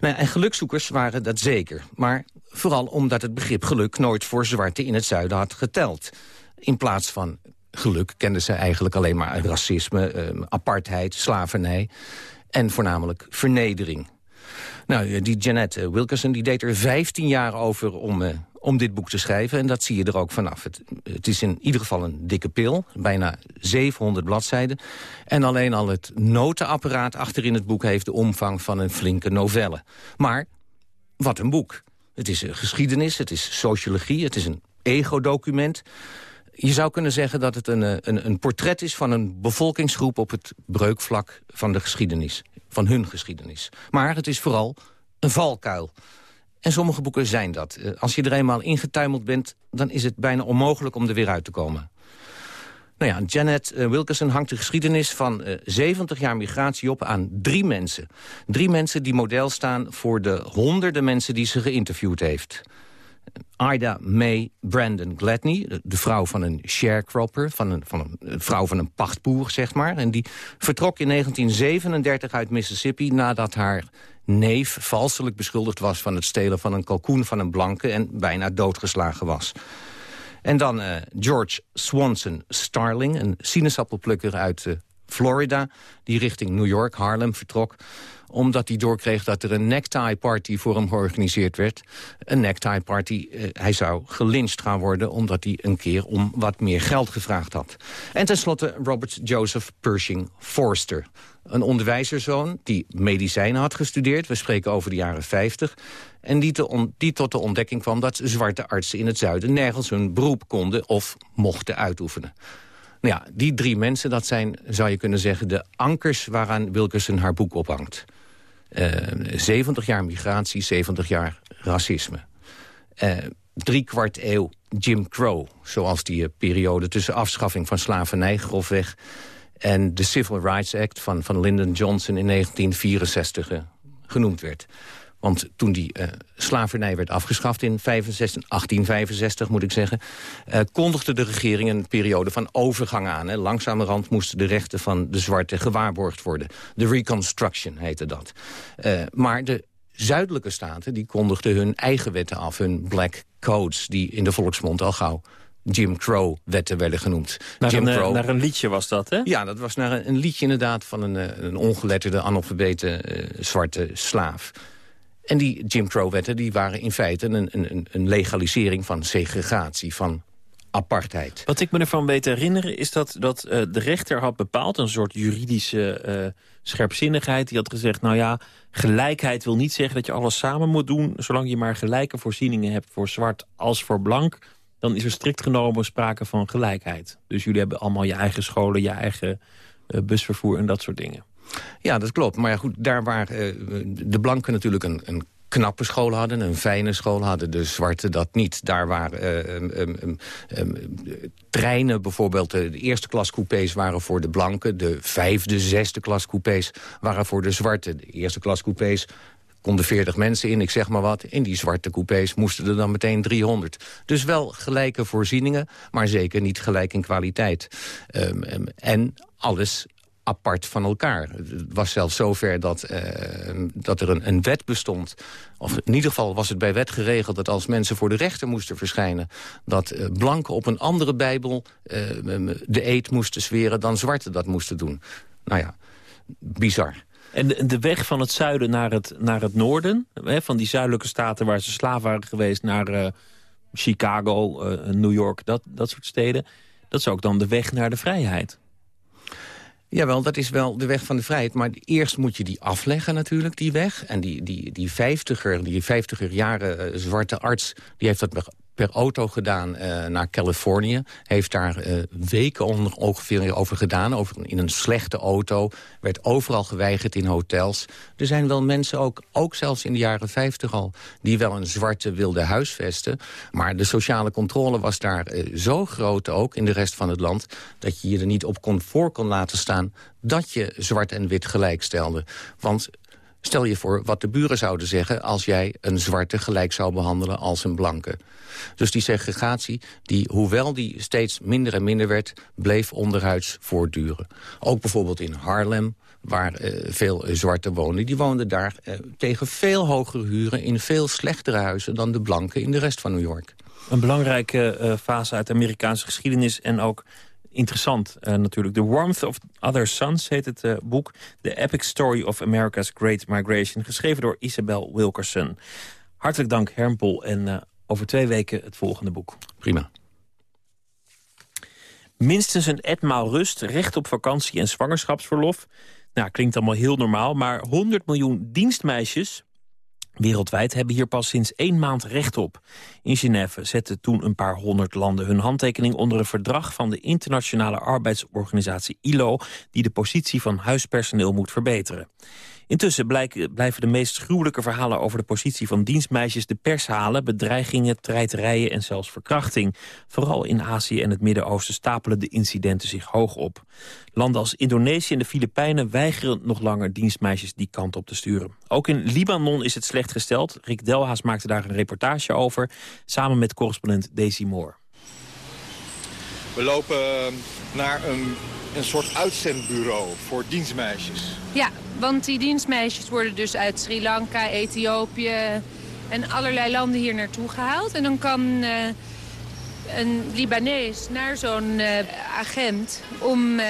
Nou en gelukzoekers waren dat zeker. Maar vooral omdat het begrip geluk nooit voor zwarte in het zuiden had geteld. In plaats van geluk kenden ze eigenlijk alleen maar racisme, eh, apartheid, slavernij... en voornamelijk vernedering. Nou, die Janet Wilkerson die deed er 15 jaar over om, uh, om dit boek te schrijven. En dat zie je er ook vanaf. Het, het, is in ieder geval een dikke pil, bijna 700 bladzijden. En alleen al het notenapparaat achterin het boek heeft de omvang van een flinke novelle. Maar wat een boek. Het is een geschiedenis, het is sociologie, het is een ego-document. Je zou kunnen zeggen dat het een, eh, een, een portret is van een bevolkingsgroep... op het breukvlak van de geschiedenis, van hun geschiedenis. Maar het is vooral een valkuil. En sommige boeken zijn dat. Eh, als je er eenmaal ingetuimeld bent... dan is het bijna onmogelijk om er weer uit te komen. Nou ja, Janet eh, Wilkerson hangt de geschiedenis van 70 jaar migratie op aan drie mensen. Drie mensen die model staan voor de honderden mensen die ze geïnterviewd heeft. Ida May Brandon Gladney, de vrouw van een sharecropper... Van een, van een vrouw van een pachtboer, zeg maar. En die vertrok in 1937 uit Mississippi... nadat haar neef valselijk beschuldigd was van het stelen van een kalkoen van een blanke... en bijna doodgeslagen was. En dan uh, George Swanson Starling, een sinaasappelplukker uit uh, Florida... die richting New York, Harlem, vertrok omdat hij doorkreeg dat er een necktie party voor hem georganiseerd werd. Een necktie party, eh, hij zou gelyncht gaan worden... omdat hij een keer om wat meer geld gevraagd had. En tenslotte Robert Joseph Pershing Forster. Een onderwijzerzoon die medicijnen had gestudeerd. We spreken over de jaren 50. En die, die tot de ontdekking kwam dat zwarte artsen in het zuiden... nergens hun beroep konden of mochten uitoefenen. Nou ja, die drie mensen, dat zijn, zou je kunnen zeggen... de ankers waaraan Wilkerson haar boek ophangt. 70 eh, jaar migratie, 70 jaar racisme. Uh, drie kwart eeuw Jim Crow, zoals die uh, periode tussen afschaffing van slavernij grofweg... en de Civil Rights Act van, van Lyndon Johnson in 1964 genoemd werd. Want toen die uh, slavernij werd afgeschaft in 65, 1865, moet ik zeggen... Uh, kondigde de regering een periode van overgang aan. Hè. Langzamerhand moesten de rechten van de zwarte gewaarborgd worden. De Reconstruction heette dat. Uh, maar de zuidelijke staten die kondigden hun eigen wetten af. Hun black codes, die in de volksmond al gauw Jim Crow-wetten werden genoemd.
Naar,
Jim
een,
Crow,
naar een liedje was dat, hè?
Ja, dat was naar een, een liedje inderdaad van een, een ongeletterde, analfabete zwarte slaaf. En die Jim Crow-wetten die waren in feite een, een, een legalisering van segregatie, van apartheid.
Wat ik me ervan weet herinneren is dat, dat uh, de rechter had bepaald... een soort juridische uh, scherpzinnigheid. Die had gezegd, nou ja, gelijkheid wil niet zeggen dat je alles samen moet doen... zolang je maar gelijke voorzieningen hebt voor zwart als voor blank... dan is er strikt genomen sprake van gelijkheid. Dus jullie hebben allemaal je eigen scholen, je eigen uh, busvervoer en dat soort dingen.
Ja, dat klopt. Maar ja, goed, daar waar uh, de blanken natuurlijk een, een knappe school hadden, een fijne school hadden. De zwarte dat niet. Daar waren uh, um, um, um, treinen bijvoorbeeld, de eerste klas coupés waren voor de blanken. De vijfde, zesde klas coupés waren voor de zwarte. De eerste klas coupés konden 40 mensen in, ik zeg maar wat. In die zwarte coupés moesten er dan meteen 300. Dus wel gelijke voorzieningen, maar zeker niet gelijk in kwaliteit. en alles apart van elkaar. Het was zelfs zover dat, uh, dat er een, een, wet bestond. Of in ieder geval was het bij wet geregeld dat als mensen voor de rechter moesten verschijnen... dat uh, blanken op een andere bijbel uh, de eed moesten zweren dan zwarte dat moesten doen. Nou ja, bizar.
En de, de, weg van het zuiden naar het, naar het noorden, hè, van die zuidelijke staten waar ze slaaf waren geweest... naar Chicago, New York, dat, dat soort steden... dat is ook dan de weg naar de vrijheid.
Jawel, dat is wel de weg van de vrijheid. Maar eerst moet je die afleggen natuurlijk, die weg. En die, die, die vijftiger, die vijftiger jaren uh, zwarte arts... die heeft dat per auto gedaan uh, naar Californië. Heeft daar uh, weken ongeveer over gedaan. Over, in een slechte auto. Werd overal geweigerd in hotels. Er zijn wel mensen, ook, ook zelfs in de jaren 50 al... die wel een zwarte wilde huisvesten. Maar de sociale controle was daar uh, zo groot ook in de rest van het land... dat je je er niet op kon, voor kon laten staan dat je zwart en wit gelijk stelde. Want Stel je voor wat de buren zouden zeggen als jij een zwarte gelijk zou behandelen als een blanke. Dus die segregatie, die, hoewel die steeds minder en minder werd... bleef onderhuids voortduren. Ook bijvoorbeeld in Harlem, waar uh, veel zwarten woonden. Die woonden daar uh, tegen veel hogere huren... in veel slechtere huizen dan de blanken in de rest van New York.
Een belangrijke fase uit de Amerikaanse geschiedenis... en ook interessant uh, natuurlijk. The Warmth of Other Suns heet het uh, boek. The Epic Story of America's Great Migration. Geschreven door Isabel Wilkerson. Hartelijk dank Hermpel en uh, over twee weken het volgende boek.
Prima.
Minstens een etmaal rust, recht op vakantie en zwangerschapsverlof. Nou, klinkt allemaal heel normaal, maar 100 miljoen dienstmeisjes Wereldwijd hebben hier pas sinds één maand recht op. In Genève zetten toen een paar honderd landen hun handtekening onder een verdrag van de internationale arbeidsorganisatie ILO, die de positie van huispersoneel moet verbeteren. Intussen blijven de meest gruwelijke verhalen over de positie van dienstmeisjes de pers halen. Bedreigingen, treiterijen en zelfs verkrachting. Vooral in Azië en het Midden-Oosten stapelen de incidenten zich hoog op. Landen als Indonesië en de Filipijnen weigeren nog langer dienstmeisjes die kant op te sturen. Ook in Libanon is het slecht gesteld. Rick Delhaas maakte daar een reportage over, samen met correspondent Daisy Moore.
We lopen naar een, een soort uitzendbureau voor dienstmeisjes.
Ja, want die dienstmeisjes worden dus uit Sri Lanka, Ethiopië en allerlei landen hier naartoe gehaald. En dan kan uh, een Libanees naar zo'n uh, agent om uh,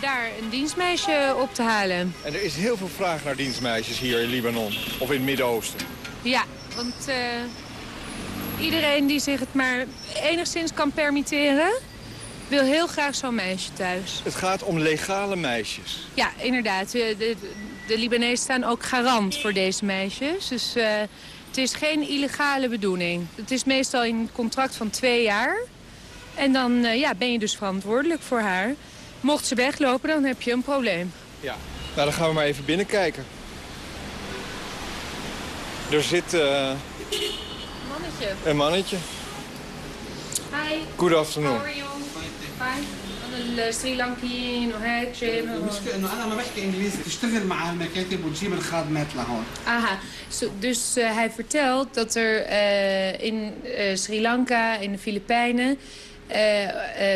daar een dienstmeisje op te halen.
En er is heel veel vraag naar dienstmeisjes hier in Libanon of in het Midden-Oosten.
Ja, want iedereen die zich het maar enigszins kan permitteren... wil heel graag zo'n meisje thuis.
Het gaat om legale meisjes.
Ja, inderdaad. De, de, de Libanezen staan ook garant voor deze meisjes. Dus uh, het is geen illegale bedoeling. Het is meestal een contract van twee jaar. En dan uh, ja, ben je dus verantwoordelijk voor haar. Mocht ze weglopen, dan heb je een probleem.
Ja, nou dan gaan we maar even binnenkijken. Er zit... Uh
Mannetje.
Een mannetje.
Hi.
Good afternoon.
How are you? Fine. السريلانكيين وهيك شيء
المشكله انه انا ما بحكي انجليزي تشتغل مع المكاتب وتجيب الخادمات لهون
Aha, so, dus uh, hij vertelt dat er uh, in uh, Sri Lanka, in de Filipijnen...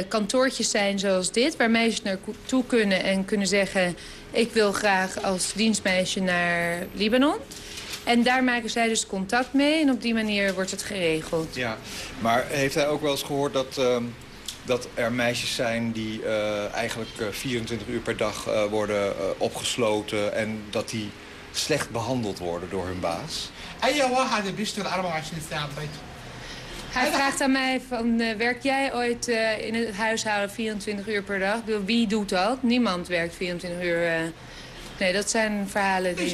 kantoortjes zijn zoals dit, waar meisjes naartoe kunnen en kunnen zeggen... ik wil graag als dienstmeisje naar Libanon. en daar maken zij dus contact mee en op die manier wordt het geregeld.
Ja, maar heeft hij ook wel eens gehoord dat... Uh dat er meisjes zijn die uh, eigenlijk uh, 24 uur per dag uh, worden uh, opgesloten... en dat die slecht behandeld worden door hun baas.
Hij vraagt aan mij, van, werk jij ooit in het huishouden 24 uur per dag? Wie doet dat? Niemand werkt 24 uur Nee, dat zijn verhalen die...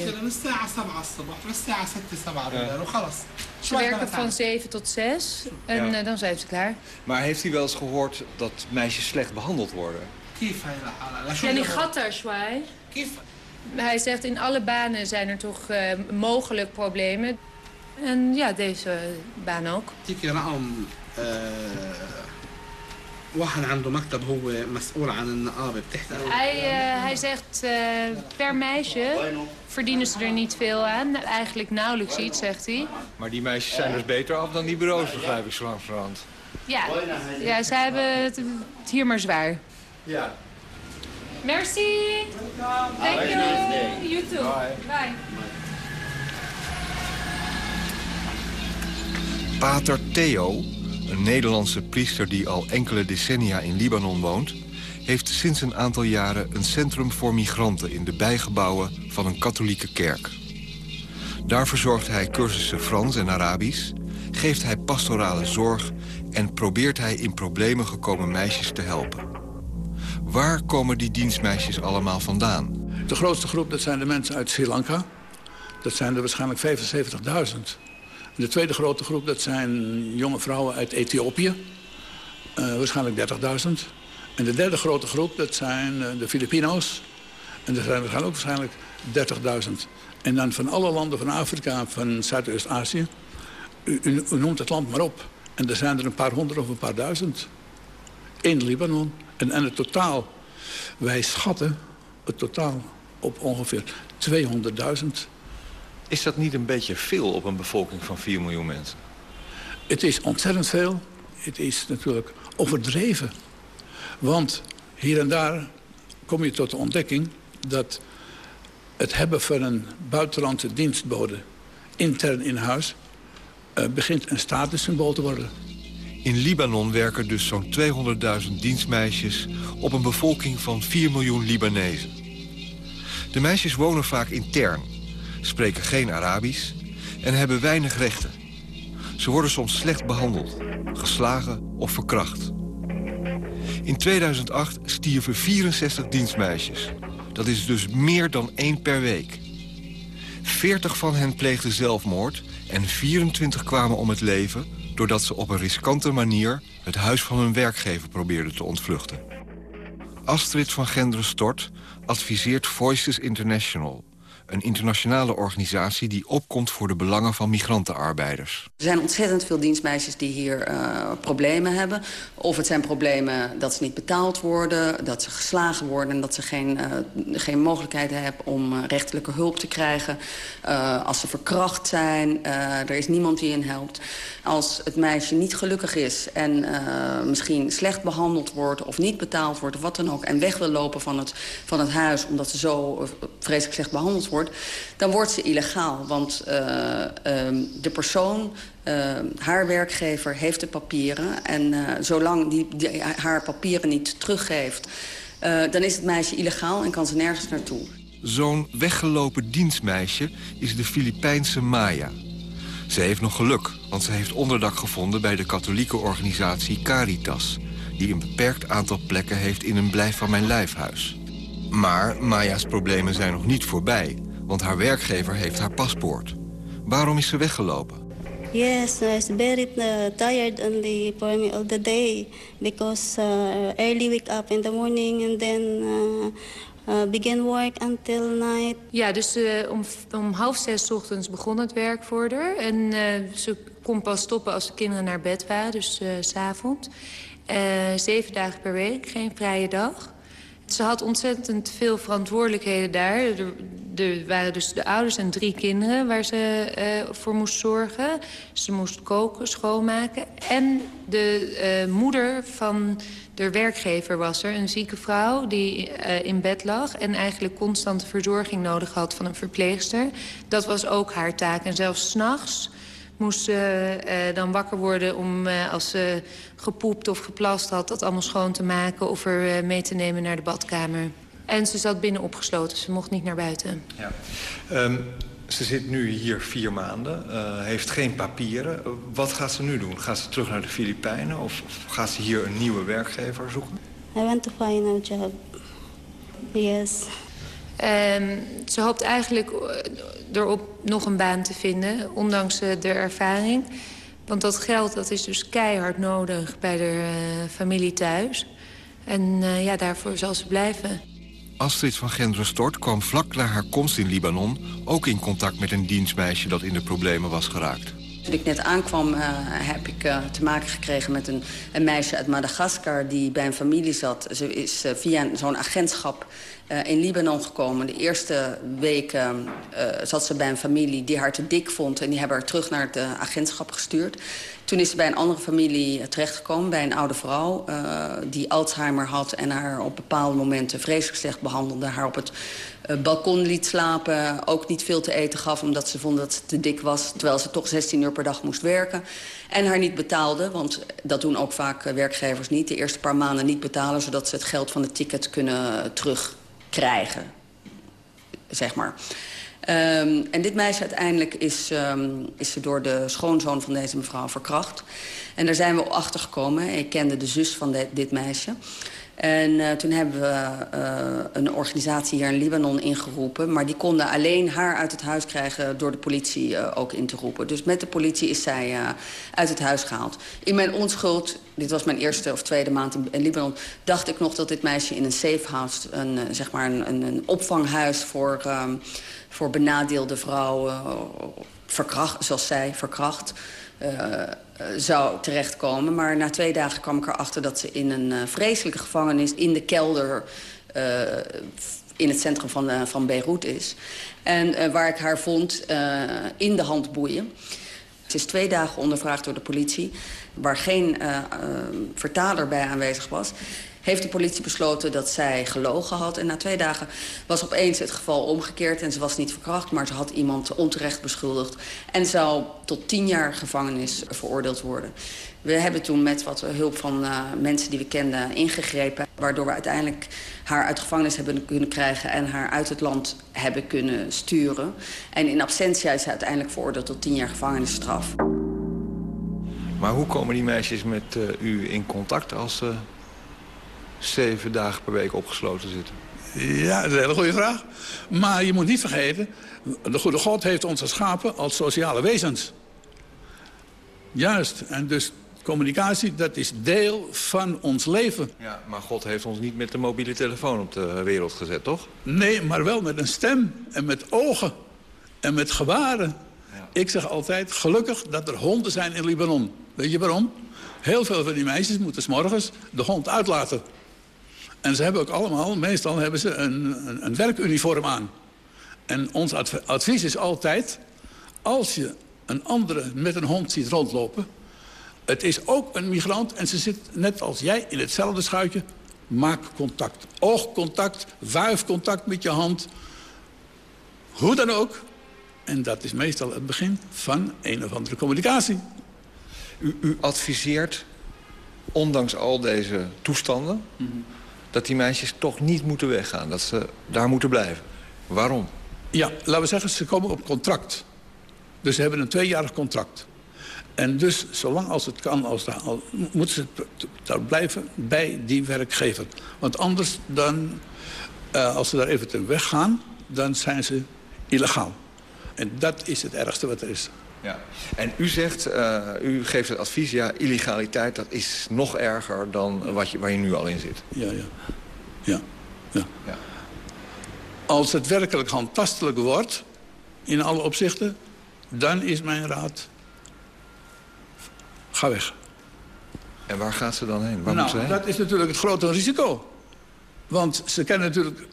Ze werken van 7 tot 6 en ja. uh, dan zijn ze klaar.
Maar heeft hij wel eens gehoord dat meisjes slecht behandeld worden?
Ja, die gatter, Hij zegt in alle banen zijn er toch uh, mogelijk problemen. En ja, deze baan ook.
واحد عنده مكتب هو مسؤول عن النقابه بتحكي
hij, uh, hij zegt uh, per meisje verdienen ze er niet veel aan. Eigenlijk nauwelijks iets, zegt hij.
Maar die meisjes zijn dus beter af dan die bureaus, begrijp ik zo langzamerhand.
Ja, ja ze hebben het, het hier maar zwaar.
Ja.
Merci. Thank you. You too. Bye. Bye.
Pater Theo een Nederlandse priester die al enkele decennia in Libanon woont... heeft sinds een aantal jaren een centrum voor migranten... in de bijgebouwen van een katholieke kerk. Daar verzorgt hij cursussen Frans en Arabisch... geeft hij pastorale zorg... en probeert hij in problemen gekomen meisjes te helpen. Waar komen die dienstmeisjes allemaal vandaan?
De grootste groep dat zijn de mensen uit Sri Lanka. Dat zijn er waarschijnlijk 75.000. De tweede grote groep, dat zijn jonge vrouwen uit Ethiopië. Uh, waarschijnlijk 30.000. En de derde grote groep, dat zijn uh, de Filipino's. En dat zijn waarschijnlijk ook waarschijnlijk 30.000. En dan van alle landen van Afrika, van Zuidoost-Azië. U, noemt het land maar op. En er zijn er een paar honderd of een paar duizend. In Libanon. En, en het totaal, wij schatten het totaal op ongeveer 200.000
is dat niet een beetje veel op een bevolking van 4 miljoen mensen?
Het is ontzettend veel. Het is natuurlijk overdreven. Want hier en daar kom je tot de ontdekking... dat het hebben van een buitenlandse dienstbode intern in huis... Uh, begint een statussymbool te worden.
In Libanon werken dus zo'n 200.000 dienstmeisjes... op een bevolking van 4 miljoen Libanezen. De meisjes wonen vaak intern spreken geen Arabisch en hebben weinig rechten. Ze worden soms slecht behandeld, geslagen of verkracht. In 2008 stierven 64 dienstmeisjes. Dat is dus meer dan één per week. 40 van hen pleegden zelfmoord en 24 kwamen om het leven... doordat ze op een riskante manier het huis van hun werkgever probeerden te ontvluchten. Astrid van Genderen Stort adviseert Voices International een internationale organisatie die opkomt voor de belangen van migrantenarbeiders.
Er zijn ontzettend veel dienstmeisjes die hier uh, problemen hebben. Of het zijn problemen dat ze niet betaald worden, dat ze geslagen worden... en dat ze geen, uh, geen mogelijkheid hebben om uh, rechterlijke hulp te krijgen. als ze verkracht zijn, er is niemand die hen helpt. Als het meisje niet gelukkig is en misschien slecht behandeld wordt... of niet betaald wordt of wat dan ook... en weg wil lopen van het, van het huis omdat ze zo vreselijk slecht behandeld wordt dan wordt ze illegaal. Want uh, uh, de persoon, uh, haar werkgever, heeft de papieren. En zolang die, die, haar papieren niet teruggeeft... dan is het meisje illegaal en kan ze nergens naartoe.
Zo'n weggelopen dienstmeisje is de Filipijnse Maya. Ze heeft nog geluk, want ze heeft onderdak gevonden... bij de katholieke organisatie Caritas... die een beperkt aantal plekken heeft in een Blijf van mijn lijfhuis. Maar Maya's problemen zijn nog niet voorbij... want haar werkgever heeft haar paspoort. Waarom is ze weggelopen?
Yes, it's very uh, tired only for me all the day because uh, early wake up in the morning and then uh, uh, begin work until night.
Ja, dus uh, om, om half zes ochtends begon het werk voor haar. En uh, ze kon pas stoppen als de kinderen naar bed waren, dus uh, s'avonds. zeven dagen per week, geen vrije dag. Ze had ontzettend veel verantwoordelijkheden daar. Er, waren dus de ouders en drie kinderen waar ze uh, voor moest zorgen. Ze moest koken, schoonmaken. En de uh, moeder van de werkgever was er. Een zieke vrouw die uh, in bed lag... en eigenlijk constante verzorging nodig had van een verpleegster. Dat was ook haar taak. En zelfs s'nachts moest ze uh, dan wakker worden om uh, als ze gepoept of geplast had... dat allemaal schoon te maken of er uh, mee te nemen naar de badkamer. En ze zat binnen opgesloten, ze mocht niet naar buiten.
Ja. Um, ze zit nu hier vier maanden, heeft geen papieren. wat gaat ze nu doen? Gaat ze terug naar de Filipijnen of, of gaat ze hier een nieuwe werkgever zoeken?
I want to find a job. Yes.
Um, ze hoopt eigenlijk erop nog een baan te vinden, ondanks uh, de ervaring. Want dat geld dat is dus keihard nodig bij de uh, familie thuis. En uh, ja, daarvoor zal ze blijven.
Astrid van Gendrestort kwam vlak na haar komst in Libanon... ook in contact met een dienstmeisje dat in de problemen was geraakt.
Toen ik net aankwam uh, heb ik uh, te maken gekregen met een, een, meisje uit Madagaskar... die bij een familie zat. Ze is uh, via zo'n agentschap in Libanon gekomen. De eerste weken zat ze bij een familie die haar te dik vond... en die hebben haar terug naar het agentschap gestuurd. Toen is ze bij een andere familie terechtgekomen, bij een oude vrouw... die Alzheimer had en haar op bepaalde momenten vreselijk slecht behandelde. Haar op het balkon liet slapen, ook niet veel te eten gaf... omdat ze vond dat ze te dik was, terwijl ze toch 16 uur per dag moest werken. En haar niet betaalde, want dat doen ook vaak werkgevers niet... de eerste paar maanden niet betalen, zodat ze het geld van het ticket kunnen terugkrijgen. Zeg maar. Um, en dit meisje uiteindelijk is, um, is ze door de schoonzoon van deze mevrouw verkracht. En daar zijn we achter gekomen. Ik kende de zus van dit meisje. En uh, toen hebben we uh, een organisatie hier in Libanon ingeroepen. Maar die konden alleen haar uit het huis krijgen door de politie uh, ook in te roepen. Dus met de politie is zij uit het huis gehaald. In mijn onschuld, dit was mijn eerste of tweede maand in, Libanon... dacht ik nog dat dit meisje in een safe house, een, zeg maar een, een, opvanghuis voor, um, voor benadeelde vrouwen... verkracht, zoals zij, verkracht... zou terechtkomen. Maar na twee dagen kwam ik erachter dat ze in een uh, vreselijke gevangenis... in de kelder uh, in het centrum van, van Beirut is. En waar ik haar vond in de handboeien. Ze is twee dagen ondervraagd door de politie... waar geen vertaler bij aanwezig was heeft de politie besloten dat zij gelogen had. En na twee dagen was opeens het geval omgekeerd. En ze was niet verkracht, maar ze had iemand onterecht beschuldigd. En zou tot tien jaar gevangenis veroordeeld worden. We hebben toen met wat hulp van uh, mensen die we kenden ingegrepen... waardoor we uiteindelijk haar uit gevangenis hebben kunnen krijgen... en haar uit het land hebben kunnen sturen. En in absentia is ze uiteindelijk veroordeeld tot tien jaar gevangenisstraf.
Maar hoe komen die meisjes met uh, u in contact als ze zeven dagen per week opgesloten zitten?
Ja, dat is een hele goede vraag. Maar je moet niet vergeten, de goede God heeft ons geschapen als sociale wezens. Juist, en dus communicatie, dat is deel van ons leven.
Ja, maar God heeft ons niet met de mobiele telefoon op de wereld gezet, toch?
Nee, maar wel met een stem en met ogen en met gebaren. Ja. Ik zeg altijd, gelukkig dat er honden zijn in Libanon. Weet je waarom? Heel veel van die meisjes moeten s morgens de hond uitlaten. En ze hebben ook allemaal, meestal hebben ze een, een, een werkuniform aan. En ons advies is altijd, als je een andere met een hond ziet rondlopen... het is ook een migrant en ze zit net als jij in hetzelfde schuitje... maak contact. Oogcontact, wuifcontact met je hand. Hoe dan ook. En dat is meestal het begin van een of andere communicatie.
U, u adviseert, ondanks al deze toestanden... Mm -hmm
dat die meisjes toch niet moeten weggaan. Dat ze daar moeten blijven. Waarom?
Ja, laten we zeggen, ze komen op contract. Dus ze hebben een tweejarig contract. En dus, zolang als het kan, als daar, al, moeten ze daar blijven bij die werkgever. Want anders, dan, uh, als ze daar even weggaan, dan zijn ze illegaal. En dat is het ergste wat er is.
Ja. En u zegt, uh, u geeft het advies, ja, illegaliteit dat is nog erger dan wat je, waar je nu al in zit.
Ja, ja. Ja. ja. ja. Als het werkelijk handtastelijk wordt, in alle opzichten, dan is mijn raad, ga weg.
En waar gaat ze dan heen? Waar
nou,
moet ze heen?
dat is natuurlijk het grote risico. Want ze kennen natuurlijk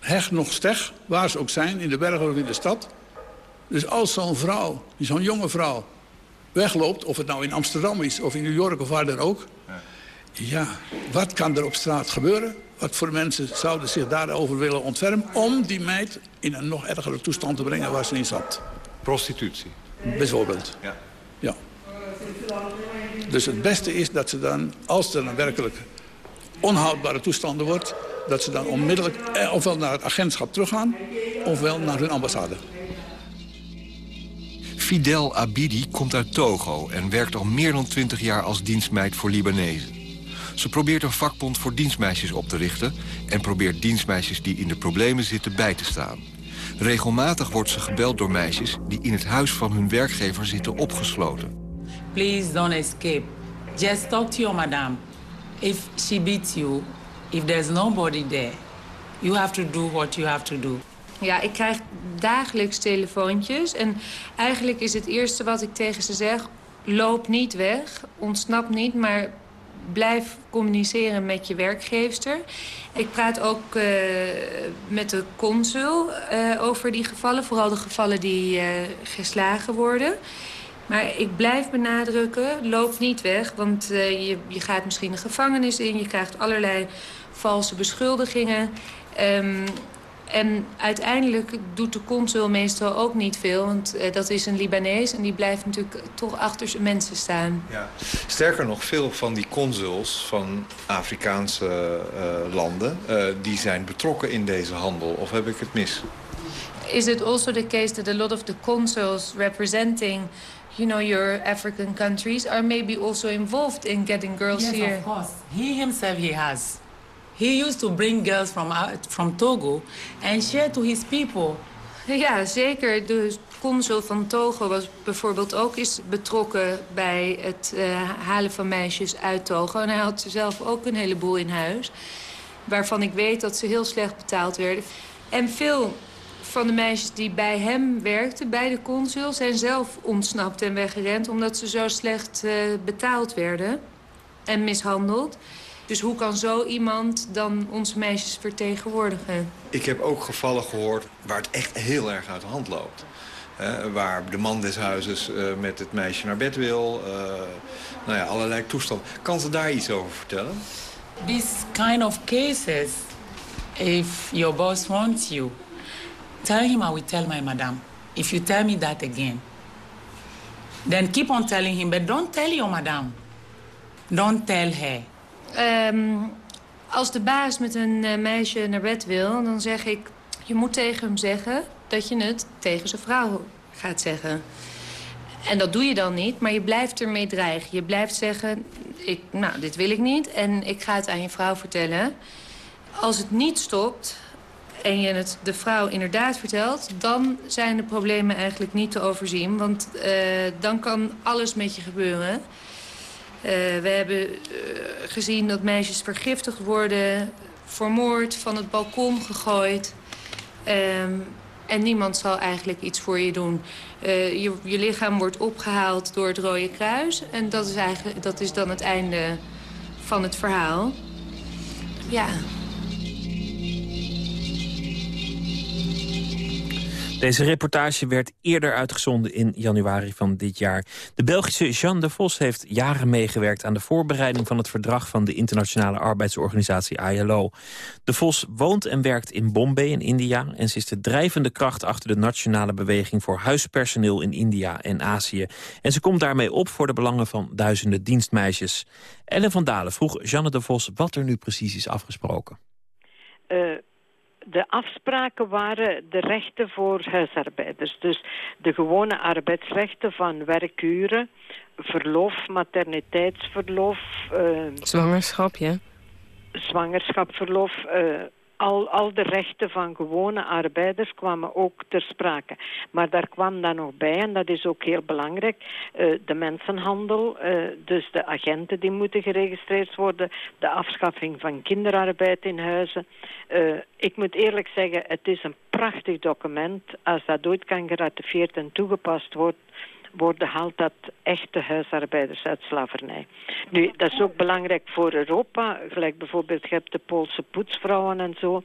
hecht nog steg, waar ze ook zijn, in de bergen of in de stad. Dus als zo'n vrouw, zo'n jonge vrouw, wegloopt... of het nou in Amsterdam is of in New York of waar dan ook... Ja. ja, wat kan er op straat gebeuren? Wat voor mensen zouden zich daarover willen ontfermen... om die meid in een nog ergere toestand te brengen waar ze in zat?
Prostitutie?
Bijvoorbeeld. Ja. ja. Dus het beste is dat ze dan, als er een werkelijk onhoudbare toestanden wordt... dat ze dan onmiddellijk eh, ofwel naar het agentschap teruggaan... ofwel naar hun ambassade.
Fidel Abidi komt uit Togo en werkt al meer dan 20 jaar als dienstmeid voor Libanezen. Ze probeert een vakbond voor dienstmeisjes op te richten... en probeert dienstmeisjes die in de problemen zitten bij te staan. Regelmatig wordt ze gebeld door meisjes die in het huis van hun werkgever zitten opgesloten.
Please don't escape. Just talk to your madam. If she beats you, if there's nobody there, you have to do what you have to do.
Ja, ik krijg dagelijks telefoontjes. En eigenlijk is het eerste wat ik tegen ze zeg... loop niet weg, ontsnap niet, maar blijf communiceren met je werkgeefster. Ik praat ook uh, met de consul uh, over die gevallen. Vooral de gevallen die uh, geslagen worden. Maar ik blijf benadrukken, loop niet weg. Want je, je gaat misschien de gevangenis in. Je krijgt allerlei valse beschuldigingen. Um, en uiteindelijk doet de consul meestal ook niet veel. Want uh, dat is een Libanees en die blijft natuurlijk toch achter zijn mensen staan.
Ja. Sterker nog, veel van die consuls van Afrikaanse uh, landen... Uh, die zijn betrokken in deze handel. Of heb ik het mis?
Is it also the case that a lot of the consuls representing... you know, your African countries are maybe also involved in getting girls
yes,
here?
Yes, of course. He himself, he has. He used to bring girls from, from Togo and share to his people.
Ja, zeker. De consul van Togo was bijvoorbeeld ook eens betrokken bij het uh, halen van meisjes uit Togo. En hij had zelf ook een heleboel in huis. Waarvan ik weet dat ze heel slecht betaald werden. En veel van de meisjes die bij hem werkten, bij de consul... zijn zelf ontsnapt en weggerend omdat ze zo slecht uh, betaald werden en mishandeld. Dus hoe kan zo iemand dan onze meisjes vertegenwoordigen?
Ik heb ook gevallen gehoord waar het echt heel erg uit de hand loopt. Uh, waar de man des huizes uh, met het meisje naar bed wil. Uh, nou ja, allerlei toestanden. Kan ze daar iets over vertellen?
This kind of cases, if your boss wants you, tell him I will tell my madam. If you tell me that again, then keep on telling him, but don't tell your madam. Don't tell her.
Um, als de baas met een uh, meisje naar bed wil, dan zeg ik... je moet tegen hem zeggen dat je het tegen zijn vrouw gaat zeggen. En dat doe je dan niet, maar je blijft ermee dreigen. Je blijft zeggen, ik, nou, dit wil ik niet en ik ga het aan je vrouw vertellen. Als het niet stopt en je het de vrouw inderdaad vertelt... dan zijn de problemen eigenlijk niet te overzien. Want uh, dan kan alles met je gebeuren... Uh, we hebben uh, gezien dat meisjes vergiftigd worden, vermoord, van het balkon gegooid. Um, en niemand zal eigenlijk iets voor je doen. Uh, je, je, lichaam wordt opgehaald door het Rode Kruis. En dat is, eigenlijk, dat is dan het einde van het verhaal. Ja.
Deze reportage werd eerder uitgezonden in januari van dit jaar. De Belgische Jeanne de Vos heeft jaren meegewerkt... aan de voorbereiding van het verdrag van de internationale arbeidsorganisatie ILO. De Vos woont en werkt in Bombay in India... en ze is de drijvende kracht achter de nationale beweging... voor huispersoneel in India en Azië. En ze komt daarmee op voor de belangen van duizenden dienstmeisjes. Ellen van Dalen vroeg Jeanne de Vos wat er nu precies is afgesproken.
Uh, de afspraken waren de rechten voor huisarbeiders. Dus de gewone arbeidsrechten van werkuren, verlof, materniteitsverlof...
Uh, Zwangerschap, ja.
Zwangerschapverlof, uh, al, al de rechten van gewone arbeiders kwamen ook ter sprake. Maar daar kwam dan nog bij, en dat is ook heel belangrijk, uh, de mensenhandel. Uh, dus de agenten die moeten geregistreerd worden. De afschaffing van kinderarbeid in huizen. Uh, ik moet eerlijk zeggen, het is een prachtig document. Als dat ooit kan geratificeerd en toegepast wordt worden, haalt dat echte huisarbeiders uit slavernij. Nu, dat is ook belangrijk voor Europa. Gelijk bijvoorbeeld, je hebt de Poolse poetsvrouwen en zo.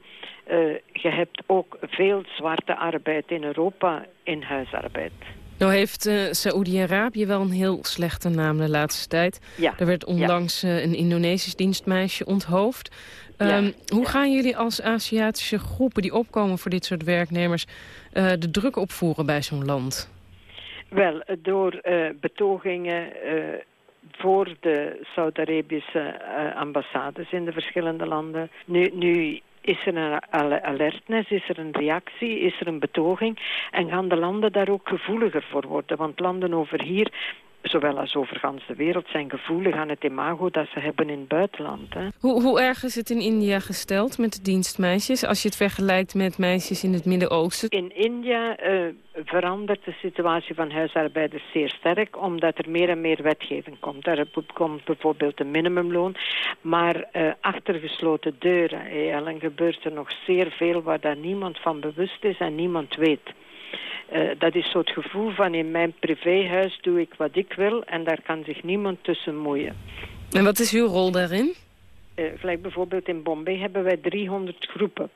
Uh, je hebt ook veel zwarte arbeid in Europa in huisarbeid.
Nou heeft uh, Saoedi-Arabië wel een heel slechte naam de laatste tijd.
Ja.
Er werd onlangs ja. uh, een Indonesisch dienstmeisje onthoofd. Um, ja. Hoe gaan jullie als Aziatische groepen die opkomen voor dit soort werknemers... de druk opvoeren bij zo'n land?
Wel, door uh, betogingen uh, voor de Saudi-Arabische ambassades in de verschillende landen. Nu, nu is er een alertness, is er een reactie, is er een betoging en gaan de landen daar ook gevoeliger voor worden. Want landen over hier zowel als over de wereld, zijn gevoelig aan het imago dat ze hebben in het buitenland. Hè.
Hoe, hoe erg is het in India gesteld met de dienstmeisjes, als je het vergelijkt met meisjes in het Midden-Oosten?
In India uh, verandert de situatie van huisarbeiders zeer sterk, omdat er meer en meer wetgeving komt. Er komt bijvoorbeeld een minimumloon, maar uh, achter gesloten deuren, Ellen, gebeurt er nog zeer veel waar daar niemand van bewust is en niemand weet. Uh, dat is zo het gevoel van in mijn privéhuis doe ik wat ik wil en daar kan zich niemand tussen moeien.
En wat is uw rol daarin?
Uh, gelijk bijvoorbeeld in Bombay hebben wij 300 groepen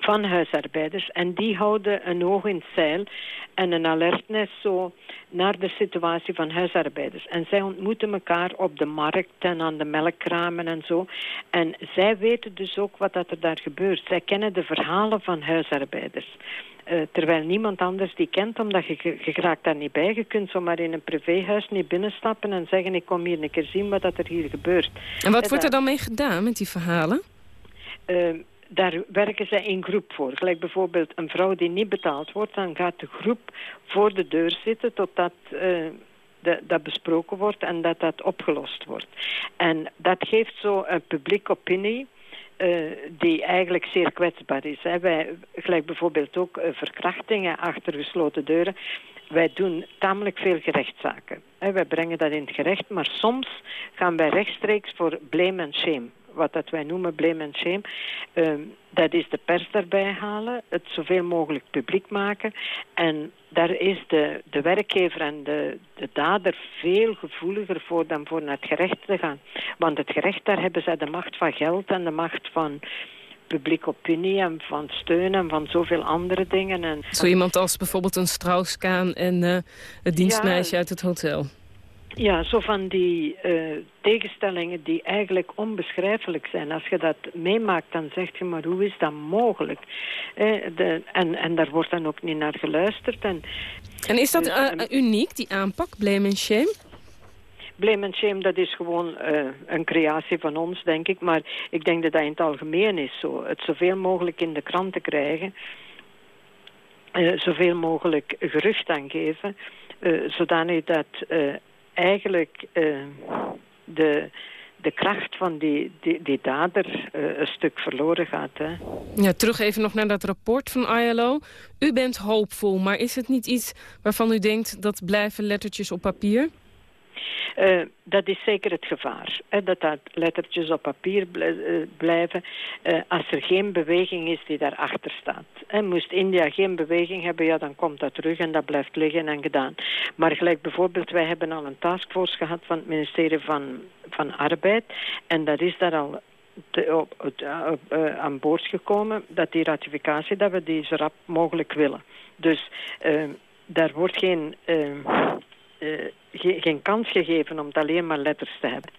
van huisarbeiders. En die houden een oog in het zeil en een alertness zo naar de situatie van huisarbeiders. En zij ontmoeten elkaar op de markt en aan de melkkramen en zo. En zij weten dus ook wat dat er daar gebeurt. Zij kennen de verhalen van huisarbeiders. Uh, terwijl niemand anders die kent, omdat je, je, je raakt daar niet bij. Je kunt zomaar in een privéhuis niet binnenstappen en zeggen... ik kom hier een keer zien wat dat er hier gebeurt.
En wat en wordt er dan mee gedaan met die verhalen?
Uh, daar werken zij in groep voor. Gelijk bijvoorbeeld een vrouw die niet betaald wordt... dan gaat de groep voor de deur zitten totdat... Uh, de, dat besproken wordt en dat dat opgelost wordt. En dat geeft zo een publiek opinie uh, die eigenlijk zeer kwetsbaar is. Wij, gelijk bijvoorbeeld ook uh, verkrachtingen achter gesloten deuren. Wij doen tamelijk veel gerechtszaken. Hè. Wij brengen dat in het gerecht, maar soms gaan wij rechtstreeks voor blame and shame wat dat wij noemen blame and shame. Uh, dat is de pers daarbij halen, het zoveel mogelijk publiek maken. En daar is de, de werkgever en de, de dader veel gevoeliger voor dan voor naar het gerecht te gaan. Want het gerecht, daar hebben zij de macht van geld en de macht van publieke opinie en van steun en van zoveel andere dingen. En,
Zo iemand als bijvoorbeeld een Strauss-Kaan en uh, het dienstmeisje ja, uit het hotel.
Ja, zo van die uh, tegenstellingen die eigenlijk onbeschrijfelijk zijn. Als je dat meemaakt, dan zeg je maar hoe is dat mogelijk? Eh, de, en, en daar wordt dan ook niet naar geluisterd. En,
en is dat uh, uniek, die aanpak, blame and shame?
Blame and shame, dat is gewoon uh, een creatie van ons, denk ik. Maar ik denk dat dat in het algemeen is zo. Het zoveel mogelijk in de krant te krijgen. Uh, zoveel mogelijk gerucht aan geven. Uh, zodanig dat eigenlijk uh, de, de kracht van die, die, die dader uh, een stuk verloren gaat. Hè.
Ja, terug even nog naar dat rapport van ILO. U bent hoopvol, maar is het niet iets waarvan u denkt... dat blijven lettertjes op papier?
Uh, dat is zeker het gevaar. Hè, dat dat lettertjes op papier blijven. Uh, als er geen beweging is die daarachter staat. Hè, moest India geen beweging hebben, ja, dan komt dat terug en dat blijft liggen en gedaan. Maar gelijk bijvoorbeeld, wij hebben al een taskforce gehad van het ministerie van, van Arbeid. En dat is daar al aan boord gekomen dat die ratificatie, dat we die zo rap mogelijk willen. Dus daar wordt geen, ge geen kans gegeven om het alleen maar letters te hebben.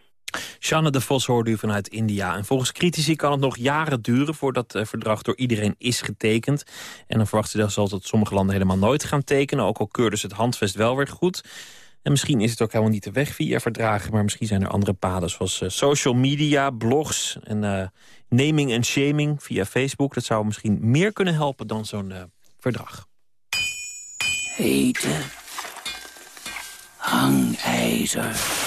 Shanne de Vos hoorde u vanuit India. En volgens critici kan het nog jaren duren voordat het verdrag door iedereen is getekend. En dan verwachten ze zelfs dat sommige landen helemaal nooit gaan tekenen. Ook al keurden ze het handvest wel weer goed. En misschien is het ook helemaal niet de weg via verdragen... maar misschien zijn er andere paden zoals uh, social media, blogs... en uh, naming en shaming via Facebook. Dat zou misschien meer kunnen helpen dan zo'n uh, verdrag.
Hete hangijzer.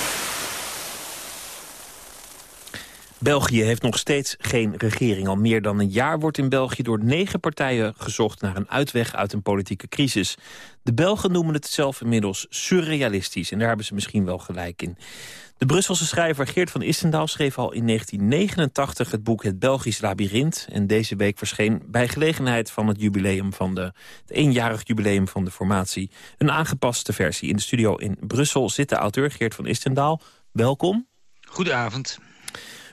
België heeft nog steeds geen regering. Al meer dan een jaar wordt in België door negen partijen gezocht... naar een uitweg uit een politieke crisis. De Belgen noemen het zelf inmiddels surrealistisch. En daar hebben ze misschien wel gelijk in. De Brusselse schrijver Geert van Istendaal schreef al in 1989 het boek Het Belgisch Labyrinth. En deze week verscheen bij gelegenheid van het jubileum van de, het eenjarig jubileum van de formatie een aangepaste versie. In de studio in Brussel zit de auteur Geert van Istendaal. Welkom.
Goedenavond.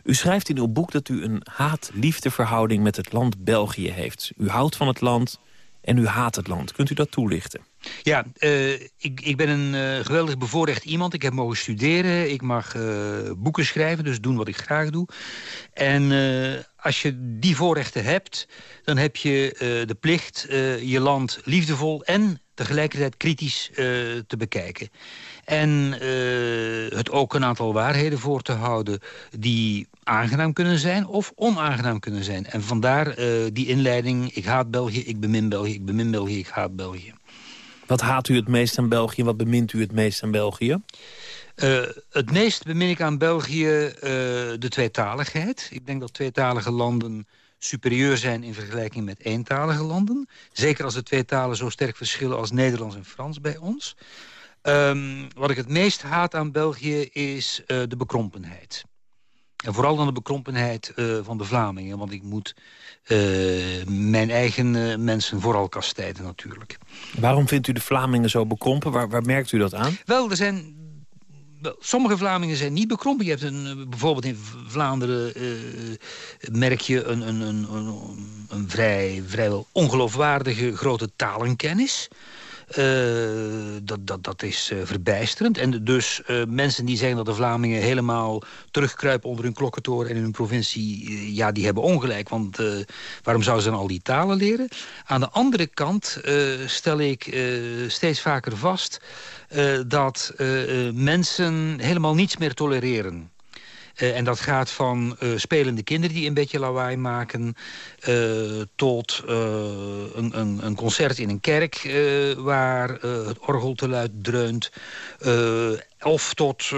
U schrijft in uw boek dat u een haat-liefdeverhouding met het land België heeft. U houdt van het land en u haat het land. Kunt u dat toelichten?
Ja, uh, ik, ik ben een uh, geweldig bevoorrecht iemand. Ik heb mogen studeren, ik mag uh, boeken schrijven, dus doen wat ik graag doe. En als je die voorrechten hebt, dan heb je de plicht je land liefdevol en tegelijkertijd kritisch te bekijken. En het ook een aantal waarheden voor te houden die aangenaam kunnen zijn of onaangenaam kunnen zijn. En vandaar die inleiding, ik haat België, ik bemin België, ik bemin België, ik haat België.
Wat haat u het meest aan België? Wat bemint u het meest aan België?
Uh, het meest bemin ik aan België uh, de tweetaligheid. Ik denk dat tweetalige landen superieur zijn in vergelijking met eentalige landen. Zeker als de twee talen zo sterk verschillen als Nederlands en Frans bij ons. Um, wat ik het meest haat aan België is uh, de bekrompenheid. En vooral dan de bekrompenheid uh, van de Vlamingen. Want ik moet uh, mijn eigen mensen vooral kastijden natuurlijk.
Waarom vindt u de Vlamingen zo bekrompen? Waar, waar merkt u dat aan?
Wel, er zijn... Sommige Vlamingen zijn niet bekrompen. Je hebt een, bijvoorbeeld in Vlaanderen merk je een, een, een, een, een vrij, vrijwel ongeloofwaardige grote talenkennis. Uh, dat, dat, dat is uh, verbijsterend. En dus uh, mensen die zeggen dat de Vlamingen helemaal terugkruipen onder hun klokkentoren en in hun provincie, ja, die hebben ongelijk. Want waarom zouden ze dan al die talen leren? Aan de andere kant stel ik steeds vaker vast dat mensen helemaal niets meer tolereren. Uh, en dat gaat van uh, spelende kinderen die een beetje lawaai maken... Uh, tot een, een, een, concert in een kerk waar het orgel te luid dreunt... of tot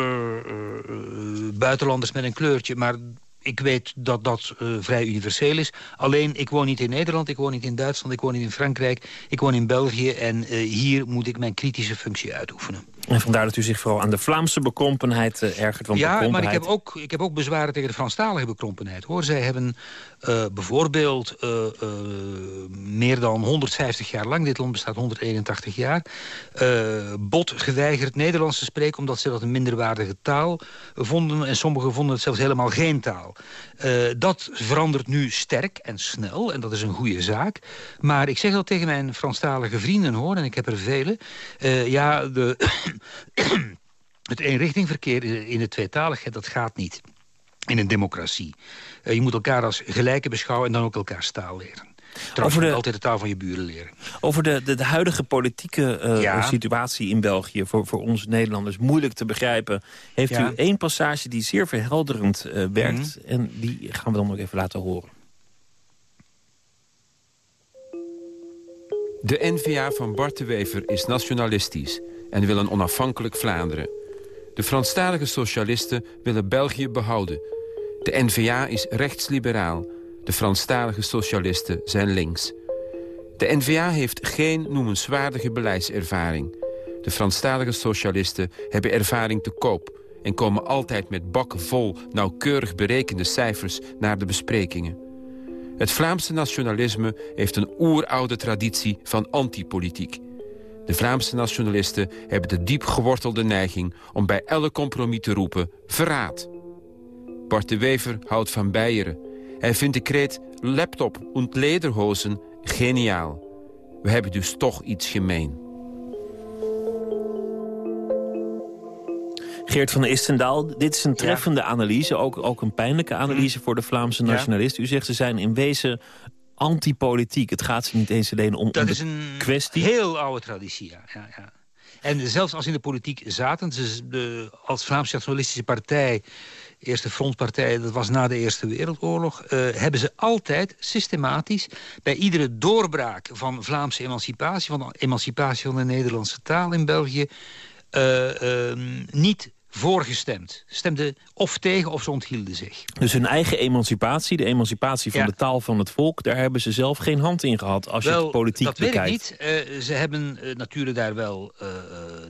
buitenlanders met een kleurtje. Maar ik weet dat dat vrij universeel is. Alleen, ik woon niet in Nederland, ik woon niet in Duitsland, ik woon niet in Frankrijk. Ik woon in België en hier moet ik mijn kritische functie uitoefenen.
En vandaar dat u zich vooral aan de Vlaamse bekrompenheid uh, ergert. Want
ja, maar ik heb, ook, ik heb ook bezwaren tegen de Franstalige bekrompenheid. Hoor. Zij hebben uh, bijvoorbeeld uh, meer dan 150 jaar lang, dit land bestaat 181 jaar... bot geweigerd Nederlands te spreken... omdat ze dat een minderwaardige taal vonden. En sommigen vonden het zelfs helemaal geen taal. dat verandert nu sterk en snel, en dat is een goede zaak. Maar ik zeg dat tegen mijn Franstalige vrienden, hoor, en ik heb er vele... ja, de *coughs* het eenrichtingverkeer in de tweetaligheid, dat gaat niet in een democratie. Uh, je moet elkaar als gelijken beschouwen en dan ook elkaar taal leren. Trouwens, je altijd de taal van je buren leren.
Over de, de, de huidige politieke uh, ja. situatie in België... voor, voor ons Nederlanders moeilijk te begrijpen... heeft ja. u één passage die zeer verhelderend uh, werkt. Mm -hmm. En die gaan we dan nog even laten horen.
De N-VA van Bart de Wever is nationalistisch en wil een onafhankelijk Vlaanderen. De Franstalige socialisten willen België behouden. De N-VA is rechtsliberaal. De Franstalige socialisten zijn links. De N-VA heeft geen noemenswaardige beleidservaring. De Franstalige socialisten hebben ervaring te koop... en komen altijd met bakken vol nauwkeurig berekende cijfers naar de besprekingen. Het Vlaamse nationalisme heeft een oeroude traditie van antipolitiek. De Vlaamse nationalisten hebben de diep gewortelde neiging... om bij elk compromis te roepen verraad. Bart de Wever houdt van Beieren. Hij vindt de kreet laptop und lederhozen geniaal. We hebben dus toch iets gemeen.
Geert van Istendaal, dit is een treffende analyse. Ook, ook een pijnlijke analyse voor de Vlaamse nationalist. U zegt ze zijn in wezen antipolitiek. Het gaat ze niet eens alleen om,
Dat
om
is een
kwestie.
heel oude traditie, ja. ja, ja. En zelfs als ze in de politiek zaten, ze, de, als Vlaamse Nationalistische Partij, eerste frontpartij, dat was na de Eerste Wereldoorlog, eh, hebben ze altijd systematisch bij iedere doorbraak van Vlaamse emancipatie, van de emancipatie van de Nederlandse taal in België, eh, ehm, niet voorgestemd. Stemden of tegen of ze onthielden zich.
Dus hun eigen emancipatie, de emancipatie van
Ja.
de taal van het volk... daar hebben ze zelf geen hand in gehad als je het politiek
dat
bekijkt.
weet ik niet. Eh, ze hebben eh, natuurlijk daar wel eh,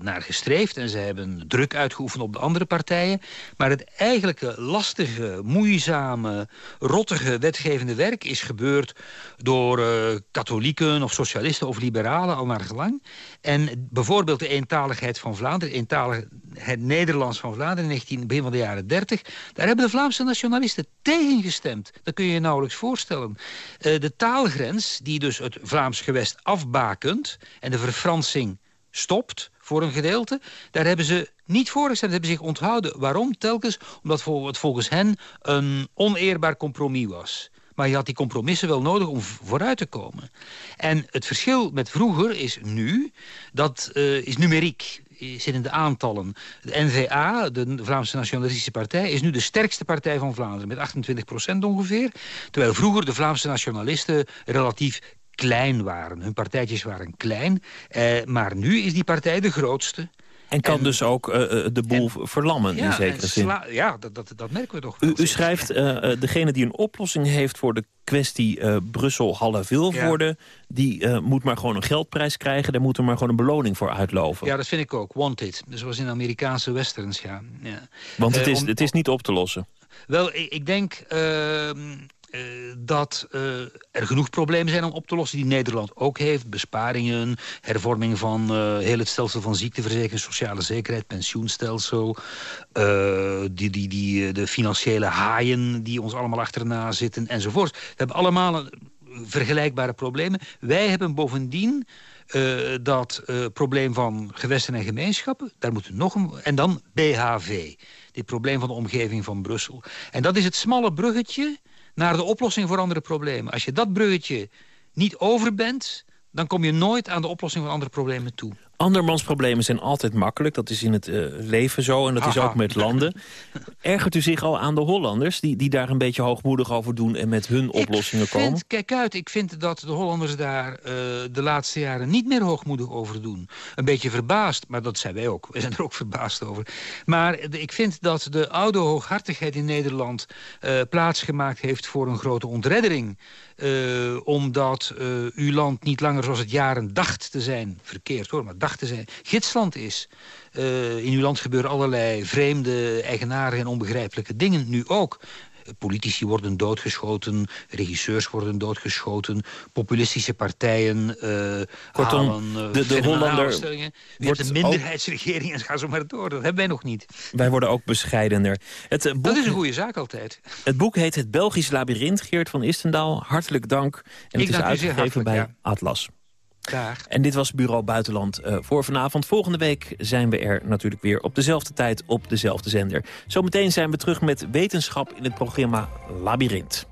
naar gestreefd... en ze hebben druk uitgeoefend op de andere partijen. Maar het eigenlijke lastige, moeizame, rottige wetgevende werk... is gebeurd door eh, katholieken of socialisten of liberalen, al naar gelang. En bijvoorbeeld de eentaligheid van Vlaanderen... eentaligheid Nederlands van Vlaanderen in 19, begin van de jaren 30... daar hebben de Vlaamse nationalisten tegen gestemd. Dat kun je je nauwelijks voorstellen. Eh, de taalgrens, die dus het Vlaams gewest afbakent... en de verfransing stopt voor een gedeelte... daar hebben ze niet voor gestemd, hebben zich onthouden. Waarom? Telkens omdat het volgens hen een oneerbaar compromis was. Maar je had die compromissen wel nodig om vooruit te komen. En het verschil met vroeger is nu, dat eh, is numeriek zit in de aantallen. De N-VA, de Vlaamse Nationalistische Partij... is nu de sterkste partij van Vlaanderen, met 28 procent ongeveer. Terwijl vroeger de Vlaamse nationalisten relatief klein waren. Hun partijtjes waren klein. Eh, maar nu is die partij de grootste.
En kan dus ook eh, eh, de boel verlammen in
Ja,
zekere
en
zin.
ja dat, dat, dat merken we toch.
U, u schrijft, eh, degene die een oplossing heeft voor de kwestie eh Brussel-Halle-Vilvoorde... die eh, moet maar gewoon een geldprijs krijgen. Daar moet er maar gewoon een beloning voor uitloven.
Ja, dat vind ik ook. Wanted. Zoals in Amerikaanse westerns, ja. ja.
Want het is,
om-
het is niet op te lossen.
Wel, ik, ik denk eh, dat eh, er genoeg problemen zijn om op te lossen... die Nederland ook heeft. Besparingen, hervorming van eh, heel het stelsel van ziekteverzekering... sociale zekerheid, pensioenstelsel... die, die, die, de financiële haaien die ons allemaal achterna zitten, enzovoort. We hebben allemaal vergelijkbare problemen. Wij hebben bovendien... dat probleem van gewesten en gemeenschappen. Daar moeten nog een... En dan BHV. Dit probleem van de omgeving van Brussel. En dat is het smalle bruggetje naar de oplossing voor andere problemen. Als je dat bruggetje niet over bent... dan kom je nooit aan de oplossing van andere problemen toe.
Andermans problemen zijn altijd makkelijk. Dat is in het eh, leven zo en dat is ook met landen. Ergert u zich al aan de Hollanders... die, die daar een beetje hoogmoedig over doen... en met hun oplossingen komen?
Kijk uit, ik vind dat de Hollanders daar eh, de laatste jaren niet meer hoogmoedig over doen. Een beetje verbaasd, maar dat zijn wij ook. We zijn er ook verbaasd over. Maar ik vind dat de oude hooghartigheid in Nederland eh, plaatsgemaakt heeft voor een grote ontreddering. Eh, omdat eh, uw land niet langer zoals het jaren dacht te zijn, verkeerd hoor, maar dacht te zijn, gidsland is. Eh, in uw land gebeuren allerlei vreemde, eigenaardige en onbegrijpelijke dingen, nu ook. Politici worden doodgeschoten, regisseurs worden doodgeschoten... populistische partijen
Kortom,
halen eh,
de- de Hollander wordt
een minderheidsregering en ga zo maar door. Dat hebben wij nog niet.
Wij worden ook bescheidener. Het, eh, boek,
Dat is een goede zaak altijd.
het boek heet Het Belgisch Labyrinth. Geert van Istendaal, hartelijk dank. En
Ik
het is uitgegeven bij Atlas.
Dag.
En dit was Bureau Buitenland eh, voor vanavond. Volgende week zijn we er natuurlijk weer op dezelfde tijd op dezelfde zender. Zometeen zijn we terug met wetenschap in het programma Labyrinth.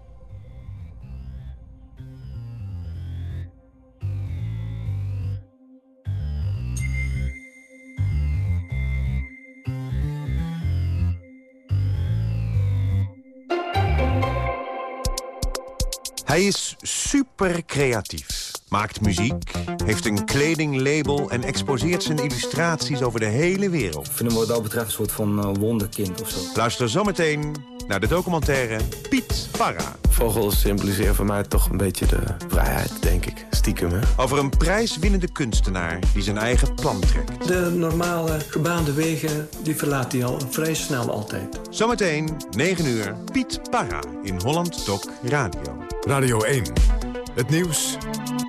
Hij is super creatief. Maakt muziek, heeft een kledinglabel en exposeert zijn illustraties over de hele wereld.
Ik vind hem wat dat betreft een soort van eh, wonderkind of zo.
Luister zometeen naar de documentaire Piet Parra.
Vogels symboliseren voor mij toch een beetje de vrijheid, denk ik. Stiekem, hè?
Over een prijswinnende kunstenaar die zijn eigen plan trekt.
De normale gebaande wegen, die verlaat hij al vrij snel altijd.
Zometeen, 9 uur, Piet Parra in Holland Doc Radio.
Radio 1. Het nieuws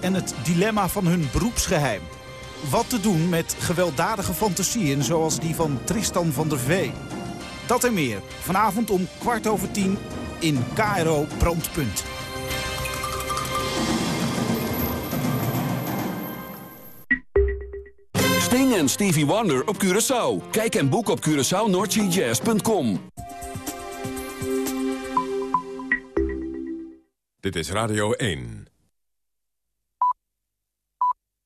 en het dilemma van hun beroepsgeheim. Wat te doen met gewelddadige fantasieën zoals die van Tristan van der Vee. Dat en meer. Vanavond om kwart over tien in KRO Brandpunt.
Sting en Stevie Wonder op Curaçao. Kijk en boek op CuraçaoNordGJazz.com.
Dit is Radio 1.